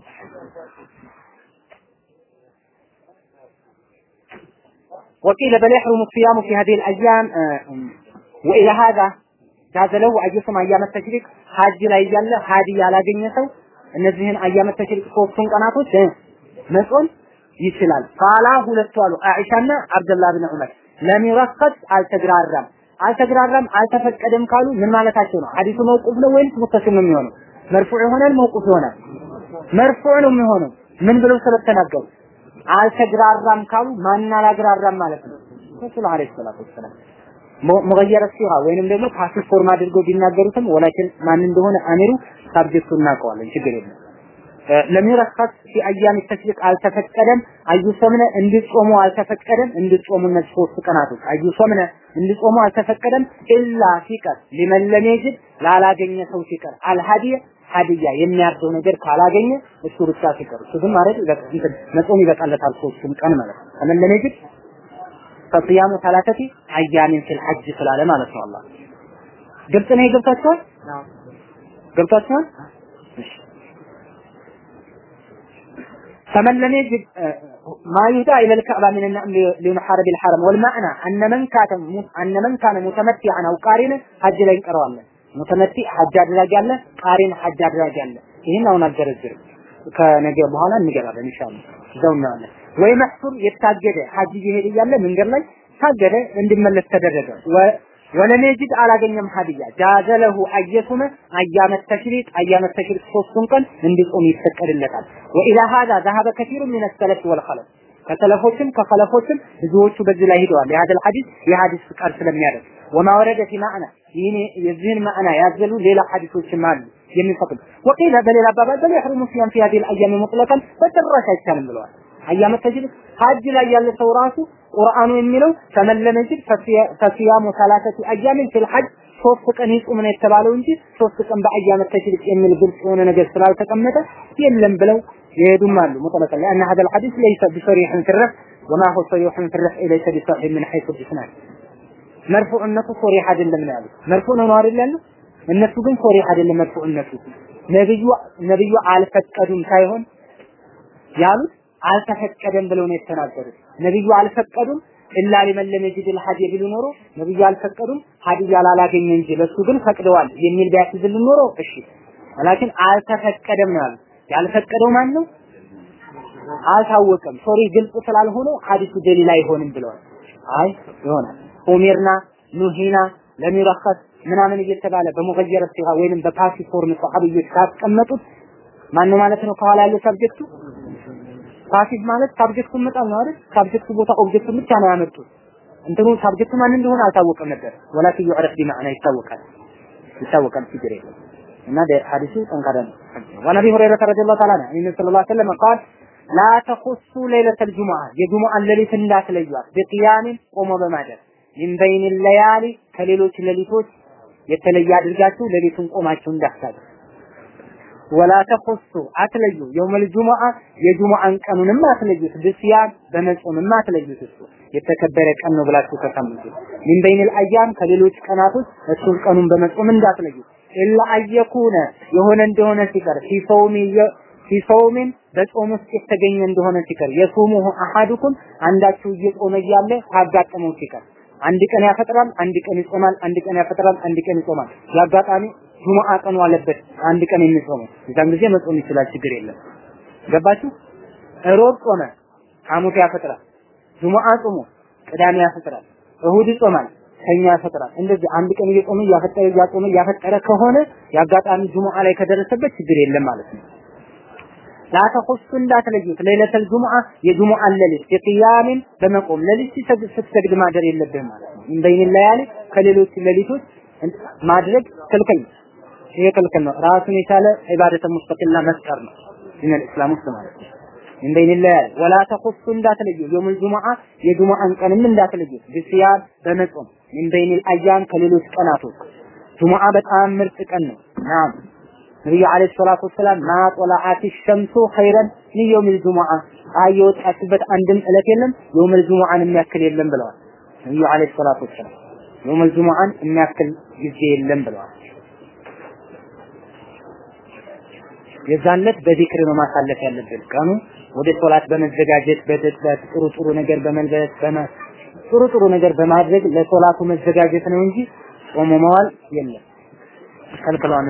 وقيل بل يحرم الصيام في هذه الأيام وإلى هذا جاز له أن يصوم أيام التشريق حاج ላይ እያለ ሀዲ ያላገኘ ሰው እነዚህን አያመ ተሽሪቅ ሶስቱን ቀናቶች መጾም ይችላል። ቃላ ሁለቱ አሉ አኢሻና አብደላህ ብን ዑመር ለሚረከስ አልተግራራም አልተግራራም አልተፈቀደም ካሉ ምን ማለታቸው ነው? ሐዲሱ መውቁፍ ነው ወይስ ሙተሲል ነው የሚሆነው? መርፉዕ ይሆናል መውቁፍ ይሆናል? መርፉዕ ነው የሚሆነው። ምን ብለው ስለተናገሩ አልተግራራም ካሉ ማን አላግራራም ማለት ነው? ረሱል عليه الصلاة والسلام مغير الصيغة ወይንም ደግሞ passive form አድርገው ቢናገሩትም ولكن ማን እንደሆነ አሚሩ subject ኡ እናውቀዋለን፣ ችግር የለም። لم يرخص في أيام التشريق አልተፈቀደም። أن يصمن እንዲጾሙ አልተፈቀደም። እንዲጾሙ እነዚህ ሶስት ቀናቶች أن يصمن እንዲጾሙ አልተፈቀደም። إلا ሲቀር لمن لم يجد ላላገኘ ሰው ሲቀር الهدي ሀዲያ የሚያርደው ነገር ካላገኘ እሱ ብቻ ሲቀር እሱ ግን ማለት መጾም ይበቃለታል ሶስቱም ቀን ማለት ነው። ከመን ለም የጅድ ፈሲያሙ ሰላተቲ አያሚን ፊል ሐጅ ስላለ ማለት ነው። አላህ ግልጽ ነው። ገብታችኋል? ገብታችኋል? እሺ فمن لم يجد ما يهدى الى الكعبه من النعم لمحارب الحرم والمعنى ان من كان ان من كان متمتعا او قارنا حج ላይ እንቀረዋለን ሙተመቲ ሐጅ አድራጊ አለ ቃሪን ሐጅ አድራጊ አለ ይሄን አሁን አልዘረዝርም ከነገ በኋላ እንገባለን ኢንሻአላህ እዛው እናያለን ወይ መሕሱር የታገደ ሐጅ እየሄደ እያለ መንገድ ላይ ታገደ እንዲመለስ ተደረገ ወለም የጅድ አላገኘም ሀዲያ ጃዘ ለሁ አየሱመ አያመ ተሽሪቅ አያመ ተሽሪቅ ሶስቱን ቀን እንዲጾም ይፈቀድለታል። ወኢላ ሀዛ ዘሀበ ከሲሩ ሚነ ሰለፍ ወልኸለፍ ከሰለፎችም ከኸለፎችም ብዙዎቹ በዚህ ላይ ሄደዋል። የሀደል ሐዲስ የሐዲስ ፍቃድ ስለሚያደርግ ወማ ወረደ ፊ ማዕና ይህን የዚህን ማዕና ያዘሉ ሌላ ሐዲሶችም አሉ የሚፈቅዱ ወቂለ በሌላ አባባል በል የሕሩሙ ሲያም ፊ ሀዲል አያም ሙጥለቀን በጭራሽ አይቻልም ብለዋል። አያመ ተሽሪቅ ሀጅ ላይ ያለ ሰው ራሱ ቁርአኑ የሚለው ተመለመ እንጂ ፈሲያሙ ሰላሰቲ አያምን ፊል ሐጅ ሶስት ቀን ይጹም ነው የተባለው እንጂ ሶስት ቀን በአያመ ተሽሪቅ የሚል ግልጽ የሆነ ነገር ስላልተቀመጠ የለም ብለው የሄዱም አሉ ሙጠለቀ لأن هذا الحديث ليس بصريح في الرفع وما هو صريح في الرفع ليس بصحيح من حيث الإسناد መርፉዕነቱ ሶሪህ አይደለም ነው ያሉት። መርፉዕ ነው ነው አይደል ያለው? እነሱ ግን ሶሪህ አይደለም መርፉዕነቱ። ነብዩ ነብዩ አልፈቀዱም ሳይሆን ያሉት አልተፈቀደም ብለው ነው የተናገሩት። ነብዩ አልፈቀዱም ኢላ ሊመን ለም የጅድ አልሐዲየ ቢሉ ኖሮ ነብዩ አልፈቀዱም ሐዲያ ላላገኘ እንጂ ለሱ ግን ፈቅደዋል የሚል ቢያስይዝልን ኖሮ እሺ። ወላኪን አልተፈቀደም ነው ያሉት። ያልፈቀደው ማን ነው? አልታወቀም። ሶሪ ግልጽ ስላልሆነ ሐዲሱ ደሊል አይሆንም ብለዋል። አይ ይሆናል ኡሚርና ኑሂና ለሚረኸስ ምናምን እየተባለ በሙገየረ ሲጋ ወይንም በፓሲ ፎርም ሰሐቢዎች ካስቀመጡት ማን ነው ማለት ነው ከኋላ ያለው ሰብጀክቱ ፓሲቭ ማለት ሳብጀክቱ መጣል ነው አይደል? ሳብጀክቱ ቦታ ኦብጀክቱ ብቻ ነው ያመጡት። እንትኑ ሳብጀክቱ ማን እንደሆነ አልታወቀም ነበር። ወላኪን ይዕረፍ ቢማዕና ይታወቃል ይታወቃል ችግር የለም። እና ሐዲሱ ጠንካራ ነው። ወአን አቢ ሁረይረተ ረዲየላሁ ተዓላ ነብዩ ሰለላሁ ዐለይሂ ወሰለም ቃል ላ ተኹሱ ለይለተል ጁሙዓ የጁሙዓን ሌሊት እንዳትለዩት በቅያምን ቆሞ በማደር ሚን በይን ለያሊ ከሌሎች ሌሊቶች የተለየ አድርጋችሁ ሌሊቱን ቆማችሁ እንዳታዱ ወላ ተኹሱ አትለዩ። የውመል ጁሙዓ የጁሙዓን ቀኑንም አትለዩት ብስያም በመጾምም አትለዩት እሱ የተከበረ ቀን ነው ብላችሁ ከሳምንቱ ሚን በይንል አያም ከሌሎች ቀናቶች እሱን ቀኑን በመጾም እንዳትለዩት ኢላ አየኩነ የሆነ እንደሆነ ሲቀር ፊሰውሚ ፊሰውሚን በጾም ውስጥ የተገኘ እንደሆነ ሲቀር የሱሙሁ አሐዱኩም አንዳችሁ እየጾመ እያለ ካጋጠመው ሲቀር አንድ ቀን ያፈጥራል፣ አንድ ቀን ይጾማል፣ አንድ ቀን ያፈጥራል፣ አንድ ቀን ይጾማል። የአጋጣሚ ጁሙአ ቀኑ አለበት አንድ ቀን የሚጾመው የዛን ጊዜ መጾም ይችላል፣ ችግር የለም። ገባችሁ? ሮብ ጾመ፣ ሐሙስ ያፈጥራል፣ ጁሙአ ጾሞ ቅዳሜ ያፈጥራል፣ እሁድ ይጾማል፣ ሰኞ ያፈጥራል። እንደዚህ አንድ ቀን እየጾመ እያፈጠረ እያጾመ እያፈጠረ ከሆነ የአጋጣሚ ጁሙአ ላይ ከደረሰበት ችግር የለም ማለት ነው። ላተኹሱ እንዳትለዩት ለይለተል ጁሙዓ የጁሙዓን ሌሊት በቅያምን በመቆም ሌሊት ስትሰግድ ማደር የለብህም ማለት ነው። በይን ከሌሎች ሌሊቶች ማድረግ ክልክል ነው። ይሄ ክልክል ራሱን የቻለ ዒባደተ ሙስተቂላ መፍጠር ነው። ዲነል እስላም ውስጥ ማለት ነው። ምን ለያሊ ወላ ተኹሱ እንዳትለዩ። የውመል ጁሙዓ የጁሙዓን ቀንም እንዳትለዩ። ብስያም በመጾም ምን በይን አያም ከሌሎች ቀናቶች ጁሙዓ በጣም ምርጥ ቀን ነው። ናም ነብዩ አለይሂ ሰላቱ ወሰላም ማ ጦላአት ሸምሱ ኸይረን ሚን የውሚል ጁሙዓ ፀሐይ አንድም ዕለት የለም የውመል ጁሙዓን የሚያክል የለም ብለዋል። ነብዩ አለይሂ ሰላቱ ወሰላም የውመል ጁሙዓን የሚያክል ጊዜ የለም ብለዋል የዛለት በዚክር ነው ማሳለፍ ያለብን። ቀኑ ወደ ሶላት በመዘጋጀት በደስበት ጥሩ ጥሩ ነገር በመልበስ ጥሩ ጥሩ ነገር በማድረግ ለሶላቱ መዘጋጀት ነው እንጂ ጾሞ መዋል የለም። ከልክለዋል